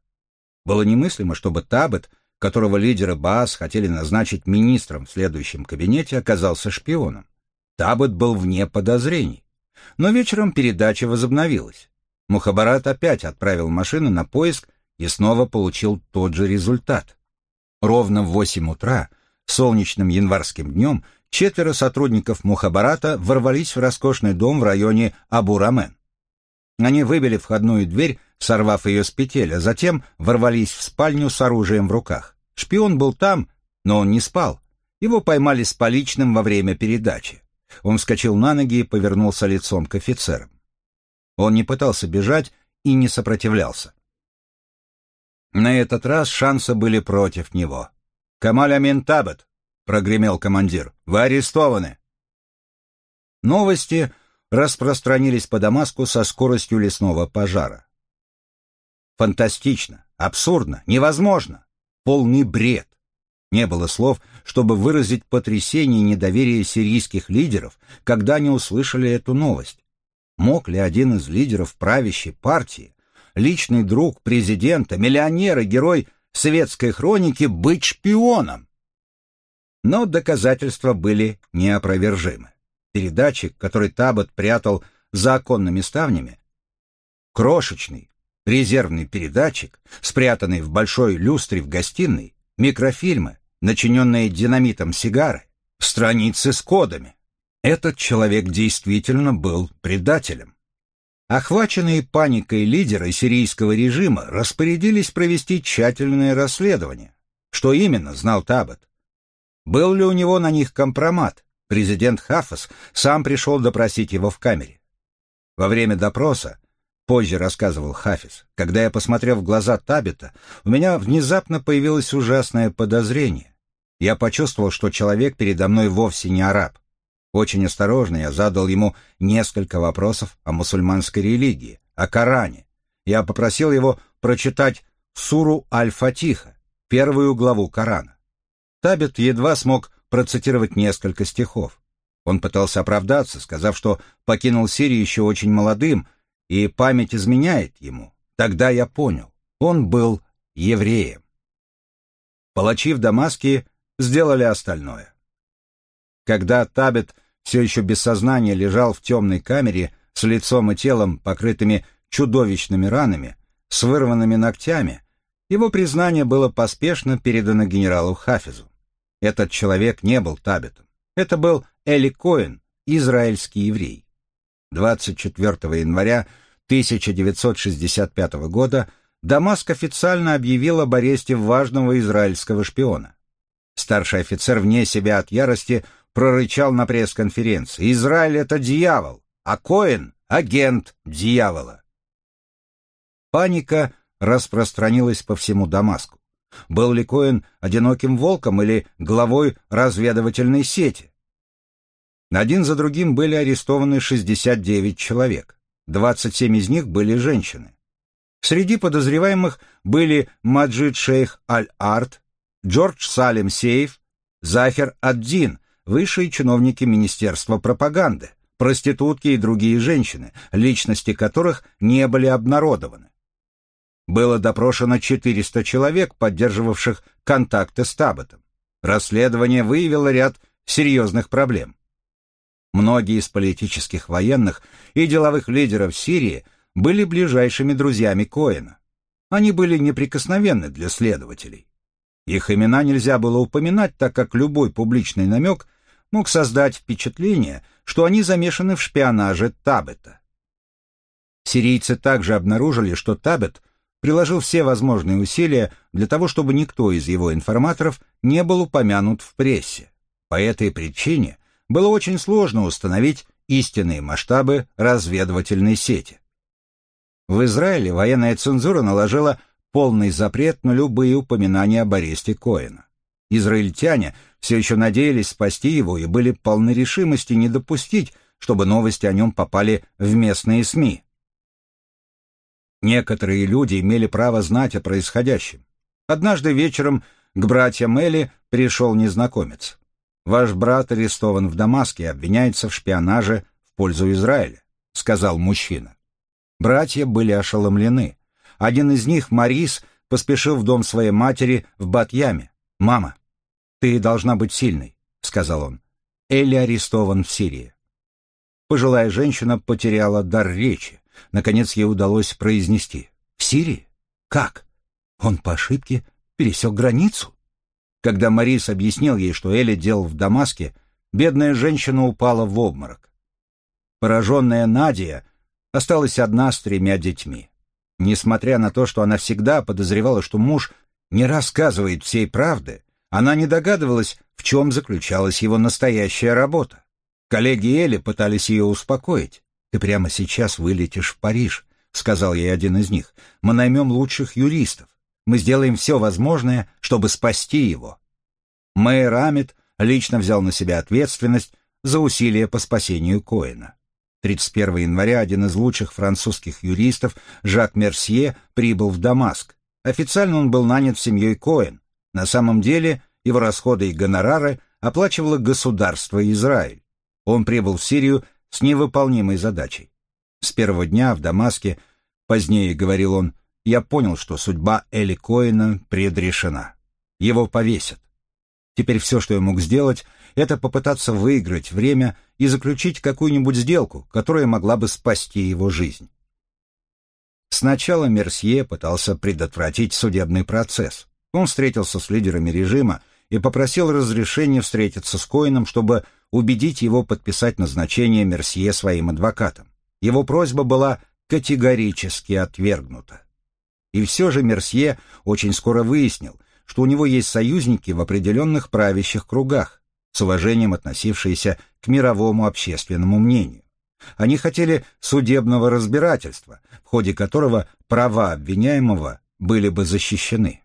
Было немыслимо, чтобы Табет, которого лидеры Баас хотели назначить министром в следующем кабинете, оказался шпионом. Табет был вне подозрений. Но вечером передача возобновилась. Мухабарат опять отправил машины на поиск и снова получил тот же результат. Ровно в восемь утра, солнечным январским днем, четверо сотрудников Мухабарата ворвались в роскошный дом в районе Абу-Рамен. Они выбили входную дверь, сорвав ее с петель, а затем ворвались в спальню с оружием в руках. Шпион был там, но он не спал. Его поймали с поличным во время передачи. Он вскочил на ноги и повернулся лицом к офицерам. Он не пытался бежать и не сопротивлялся. На этот раз шансы были против него. «Камаль Амин Табет», — прогремел командир, — «вы арестованы». Новости распространились по Дамаску со скоростью лесного пожара. Фантастично, абсурдно, невозможно, полный бред. Не было слов, чтобы выразить потрясение и недоверие сирийских лидеров, когда они услышали эту новость. Мог ли один из лидеров правящей партии личный друг президента, миллионер и герой светской хроники быть шпионом. Но доказательства были неопровержимы. Передатчик, который Табот прятал за оконными ставнями, крошечный, резервный передатчик, спрятанный в большой люстре в гостиной, микрофильмы, начиненные динамитом сигары, страницы с кодами. Этот человек действительно был предателем. Охваченные паникой лидеры сирийского режима распорядились провести тщательное расследование. Что именно, знал Табат. Был ли у него на них компромат? Президент Хафас сам пришел допросить его в камере. Во время допроса, позже рассказывал Хафиз, когда я посмотрел в глаза Табита, у меня внезапно появилось ужасное подозрение. Я почувствовал, что человек передо мной вовсе не араб. Очень осторожно я задал ему несколько вопросов о мусульманской религии, о Коране. Я попросил его прочитать суру Аль-Фатиха, первую главу Корана. Табит едва смог процитировать несколько стихов. Он пытался оправдаться, сказав, что покинул Сирию еще очень молодым, и память изменяет ему. Тогда я понял, он был евреем. Палачи в Дамаске сделали остальное. Когда Табет все еще без сознания лежал в темной камере с лицом и телом, покрытыми чудовищными ранами, с вырванными ногтями, его признание было поспешно передано генералу Хафизу. Этот человек не был Табетом. Это был Эли Коэн, израильский еврей. 24 января 1965 года Дамаск официально объявил об аресте важного израильского шпиона. Старший офицер вне себя от ярости прорычал на пресс-конференции. «Израиль — это дьявол, а Коэн — агент дьявола». Паника распространилась по всему Дамаску. Был ли Коэн одиноким волком или главой разведывательной сети? Один за другим были арестованы 69 человек. 27 из них были женщины. Среди подозреваемых были Маджид Шейх Аль-Арт, Джордж Салим Сейф, Зафер Аддин, высшие чиновники Министерства пропаганды, проститутки и другие женщины, личности которых не были обнародованы. Было допрошено 400 человек, поддерживавших контакты с Табатом. Расследование выявило ряд серьезных проблем. Многие из политических военных и деловых лидеров Сирии были ближайшими друзьями Коэна. Они были неприкосновенны для следователей. Их имена нельзя было упоминать, так как любой публичный намек мог создать впечатление, что они замешаны в шпионаже Табета. Сирийцы также обнаружили, что Табет приложил все возможные усилия для того, чтобы никто из его информаторов не был упомянут в прессе. По этой причине было очень сложно установить истинные масштабы разведывательной сети. В Израиле военная цензура наложила полный запрет на любые упоминания об аресте Коэна. Израильтяне все еще надеялись спасти его и были полны решимости не допустить, чтобы новости о нем попали в местные СМИ. Некоторые люди имели право знать о происходящем. Однажды вечером к братьям Элли пришел незнакомец. «Ваш брат арестован в Дамаске и обвиняется в шпионаже в пользу Израиля», — сказал мужчина. Братья были ошеломлены. Один из них, Марис, поспешил в дом своей матери в Бат-Яме. «Мама, ты должна быть сильной», — сказал он. Элли арестован в Сирии. Пожилая женщина потеряла дар речи. Наконец ей удалось произнести. «В Сирии? Как? Он по ошибке пересек границу?» Когда Марис объяснил ей, что Эля делал в Дамаске, бедная женщина упала в обморок. Пораженная Надя осталась одна с тремя детьми. Несмотря на то, что она всегда подозревала, что муж не рассказывает всей правды, она не догадывалась, в чем заключалась его настоящая работа. Коллеги Эли пытались ее успокоить. «Ты прямо сейчас вылетишь в Париж», — сказал ей один из них. «Мы наймем лучших юристов. Мы сделаем все возможное, чтобы спасти его». Мэр Амит лично взял на себя ответственность за усилия по спасению Коэна. 31 января один из лучших французских юристов, Жак Мерсье, прибыл в Дамаск. Официально он был нанят семьей Коэн. На самом деле его расходы и гонорары оплачивало государство Израиль. Он прибыл в Сирию с невыполнимой задачей. С первого дня в Дамаске, позднее говорил он, я понял, что судьба Эли Коина предрешена. Его повесят. Теперь все, что я мог сделать, это попытаться выиграть время и заключить какую-нибудь сделку, которая могла бы спасти его жизнь. Сначала Мерсье пытался предотвратить судебный процесс. Он встретился с лидерами режима и попросил разрешения встретиться с Коином, чтобы убедить его подписать назначение Мерсье своим адвокатом. Его просьба была категорически отвергнута. И все же Мерсье очень скоро выяснил, что у него есть союзники в определенных правящих кругах, с уважением относившиеся к мировому общественному мнению. Они хотели судебного разбирательства, в ходе которого права обвиняемого были бы защищены.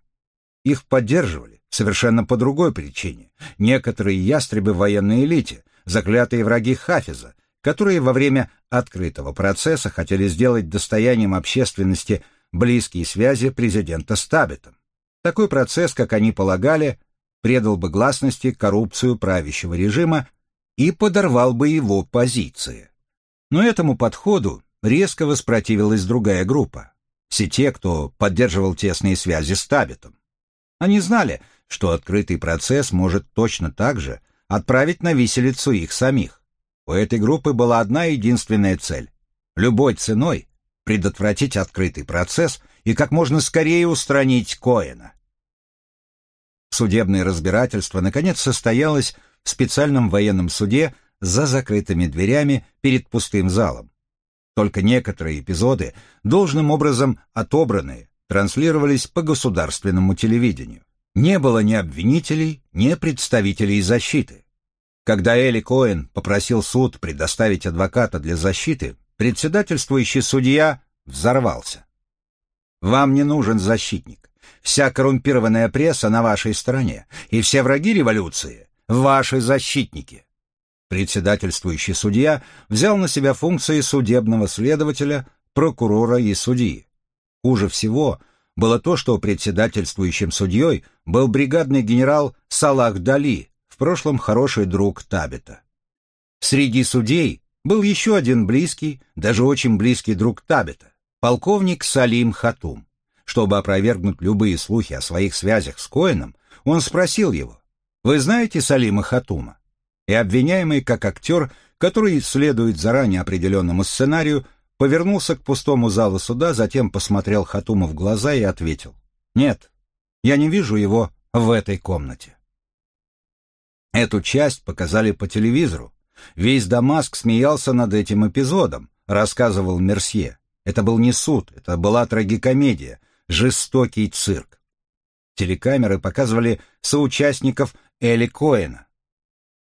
Их поддерживали совершенно по другой причине. Некоторые ястребы военной элите, заклятые враги Хафиза, которые во время открытого процесса хотели сделать достоянием общественности близкие связи президента с Табитом. Такой процесс, как они полагали, предал бы гласности коррупцию правящего режима и подорвал бы его позиции. Но этому подходу резко воспротивилась другая группа. Все те, кто поддерживал тесные связи с Табитом. Они знали, что открытый процесс может точно так же отправить на виселицу их самих. У этой группы была одна единственная цель – любой ценой предотвратить открытый процесс и как можно скорее устранить Коэна. Судебное разбирательство наконец состоялось в специальном военном суде за закрытыми дверями перед пустым залом. Только некоторые эпизоды, должным образом отобранные, транслировались по государственному телевидению. Не было ни обвинителей, ни представителей защиты. Когда Эли Коэн попросил суд предоставить адвоката для защиты, председательствующий судья взорвался. «Вам не нужен защитник. Вся коррумпированная пресса на вашей стороне, и все враги революции — ваши защитники». Председательствующий судья взял на себя функции судебного следователя, прокурора и судьи. Хуже всего было то, что председательствующим судьей был бригадный генерал Салах Дали, в прошлом хороший друг Табита. Среди судей был еще один близкий, даже очень близкий друг Табита, полковник Салим Хатум. Чтобы опровергнуть любые слухи о своих связях с Коином, он спросил его, «Вы знаете Салима Хатума?» И обвиняемый как актер, который следует заранее определенному сценарию, повернулся к пустому залу суда, затем посмотрел Хатума в глаза и ответил, «Нет, я не вижу его в этой комнате». Эту часть показали по телевизору. Весь Дамаск смеялся над этим эпизодом, рассказывал Мерсье. Это был не суд, это была трагикомедия, жестокий цирк. Телекамеры показывали соучастников Эли Коэна,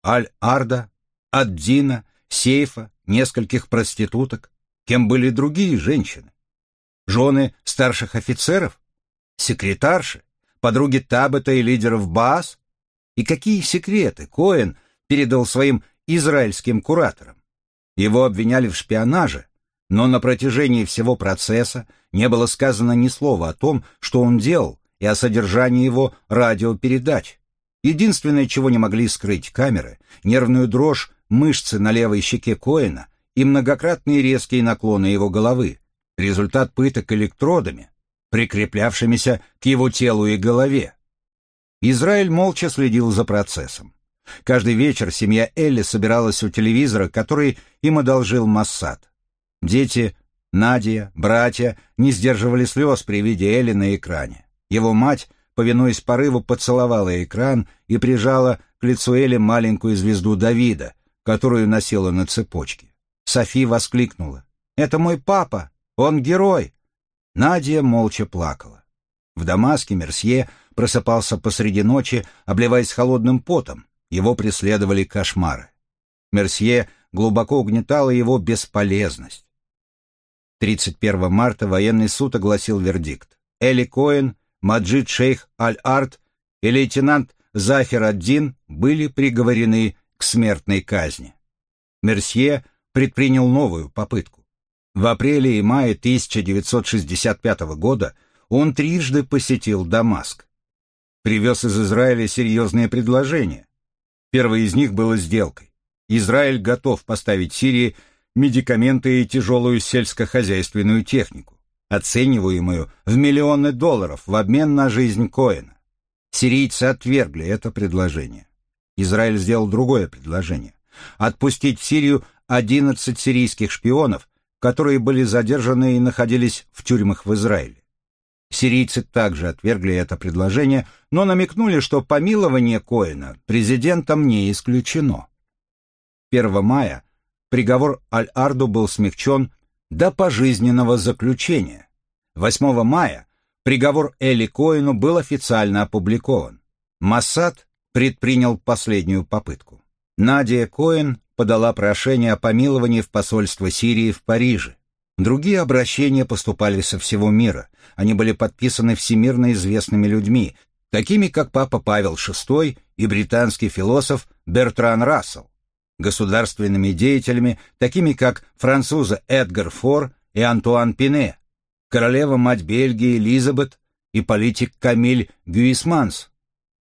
Аль-Арда, Аддина, Сейфа, нескольких проституток. Кем были другие женщины? Жены старших офицеров? Секретарши? Подруги Табета и лидеров Баас? И какие секреты Коэн передал своим израильским кураторам? Его обвиняли в шпионаже, но на протяжении всего процесса не было сказано ни слова о том, что он делал, и о содержании его радиопередач. Единственное, чего не могли скрыть камеры, нервную дрожь мышцы на левой щеке Коэна и многократные резкие наклоны его головы, результат пыток электродами, прикреплявшимися к его телу и голове. Израиль молча следил за процессом. Каждый вечер семья Элли собиралась у телевизора, который им одолжил Массад. Дети, Надя, братья не сдерживали слез при виде Элли на экране. Его мать, повинуясь порыву, поцеловала экран и прижала к лицу Элли маленькую звезду Давида, которую носила на цепочке. Софи воскликнула. «Это мой папа! Он герой!» Надя молча плакала. В Дамаске Мерсье просыпался посреди ночи, обливаясь холодным потом. Его преследовали кошмары. Мерсье глубоко угнетала его бесполезность. 31 марта военный суд огласил вердикт. Эли Коэн, Маджид Шейх Аль-Арт и лейтенант Захир Аддин были приговорены к смертной казни. Мерсье предпринял новую попытку. В апреле и мае 1965 года он трижды посетил Дамаск. Привез из Израиля серьезные предложения. Первое из них было сделкой. Израиль готов поставить Сирии медикаменты и тяжелую сельскохозяйственную технику, оцениваемую в миллионы долларов в обмен на жизнь Коэна. Сирийцы отвергли это предложение. Израиль сделал другое предложение – отпустить в Сирию 11 сирийских шпионов, которые были задержаны и находились в тюрьмах в Израиле. Сирийцы также отвергли это предложение, но намекнули, что помилование Коэна президентом не исключено. 1 мая приговор Аль-Арду был смягчен до пожизненного заключения. 8 мая приговор Эли Коину был официально опубликован. Массад предпринял последнюю попытку. Надя Коэн подала прошение о помиловании в посольство Сирии в Париже. Другие обращения поступали со всего мира. Они были подписаны всемирно известными людьми, такими как Папа Павел VI и британский философ Бертран Рассел, государственными деятелями, такими как французы Эдгар Фор и Антуан Пине, королева-мать Бельгии Элизабет и политик Камиль Гюисманс,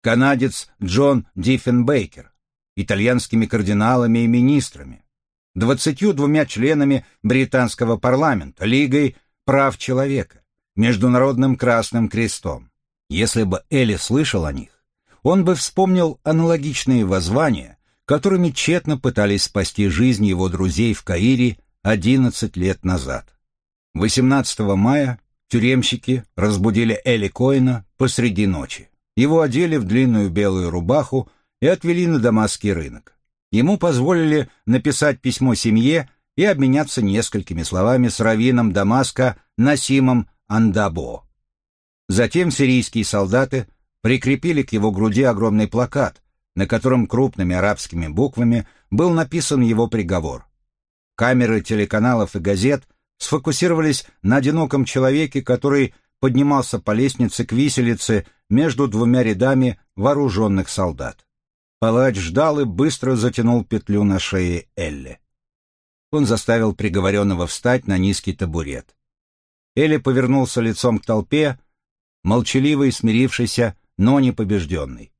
канадец Джон Диффенбейкер, итальянскими кардиналами и министрами, двадцатью двумя членами британского парламента, Лигой прав человека, Международным Красным Крестом. Если бы Элли слышал о них, он бы вспомнил аналогичные воззвания, которыми тщетно пытались спасти жизнь его друзей в Каире 11 лет назад. 18 мая тюремщики разбудили Элли Коина посреди ночи. Его одели в длинную белую рубаху и отвели на дамасский рынок. Ему позволили написать письмо семье и обменяться несколькими словами с раввином Дамаска Насимом Андабо. Затем сирийские солдаты прикрепили к его груди огромный плакат, на котором крупными арабскими буквами был написан его приговор. Камеры телеканалов и газет сфокусировались на одиноком человеке, который поднимался по лестнице к виселице между двумя рядами вооруженных солдат. Палач ждал и быстро затянул петлю на шее Элли. Он заставил приговоренного встать на низкий табурет. Элли повернулся лицом к толпе, молчаливый, смирившийся, но не побежденный.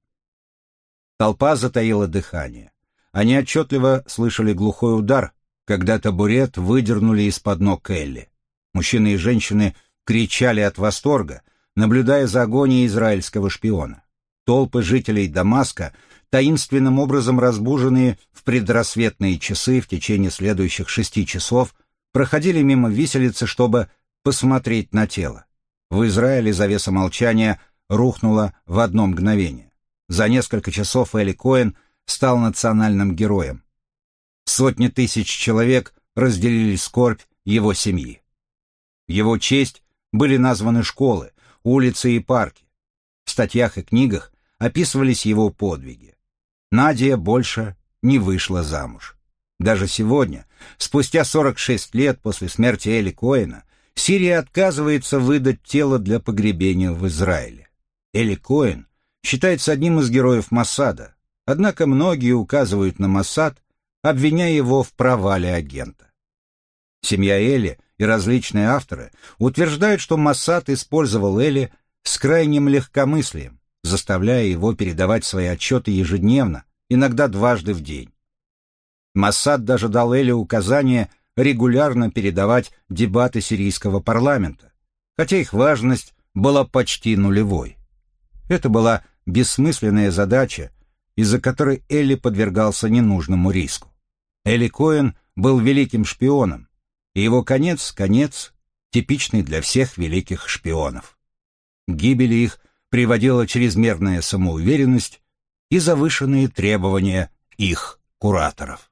Толпа затаила дыхание. Они отчетливо слышали глухой удар, когда табурет выдернули из-под ног Элли. Мужчины и женщины кричали от восторга, наблюдая за агонией израильского шпиона. Толпы жителей Дамаска, таинственным образом разбуженные в предрассветные часы в течение следующих шести часов, проходили мимо виселицы, чтобы посмотреть на тело. В Израиле завеса молчания рухнула в одно мгновение. За несколько часов Эли Коэн стал национальным героем. Сотни тысяч человек разделили скорбь его семьи. В его честь были названы школы, улицы и парки. В статьях и книгах описывались его подвиги. Надя больше не вышла замуж. Даже сегодня, спустя 46 лет после смерти Эли Коэна, Сирия отказывается выдать тело для погребения в Израиле. Эли Коэн считается одним из героев Моссада, однако многие указывают на Моссад, обвиняя его в провале агента. Семья Эли и различные авторы утверждают, что Моссад использовал Эли с крайним легкомыслием, заставляя его передавать свои отчеты ежедневно, иногда дважды в день. Моссад даже дал Эли указание регулярно передавать дебаты сирийского парламента, хотя их важность была почти нулевой. Это была бессмысленная задача, из-за которой Элли подвергался ненужному риску. Элли Коэн был великим шпионом, и его конец — конец, типичный для всех великих шпионов. Гибели их приводила чрезмерная самоуверенность и завышенные требования их кураторов.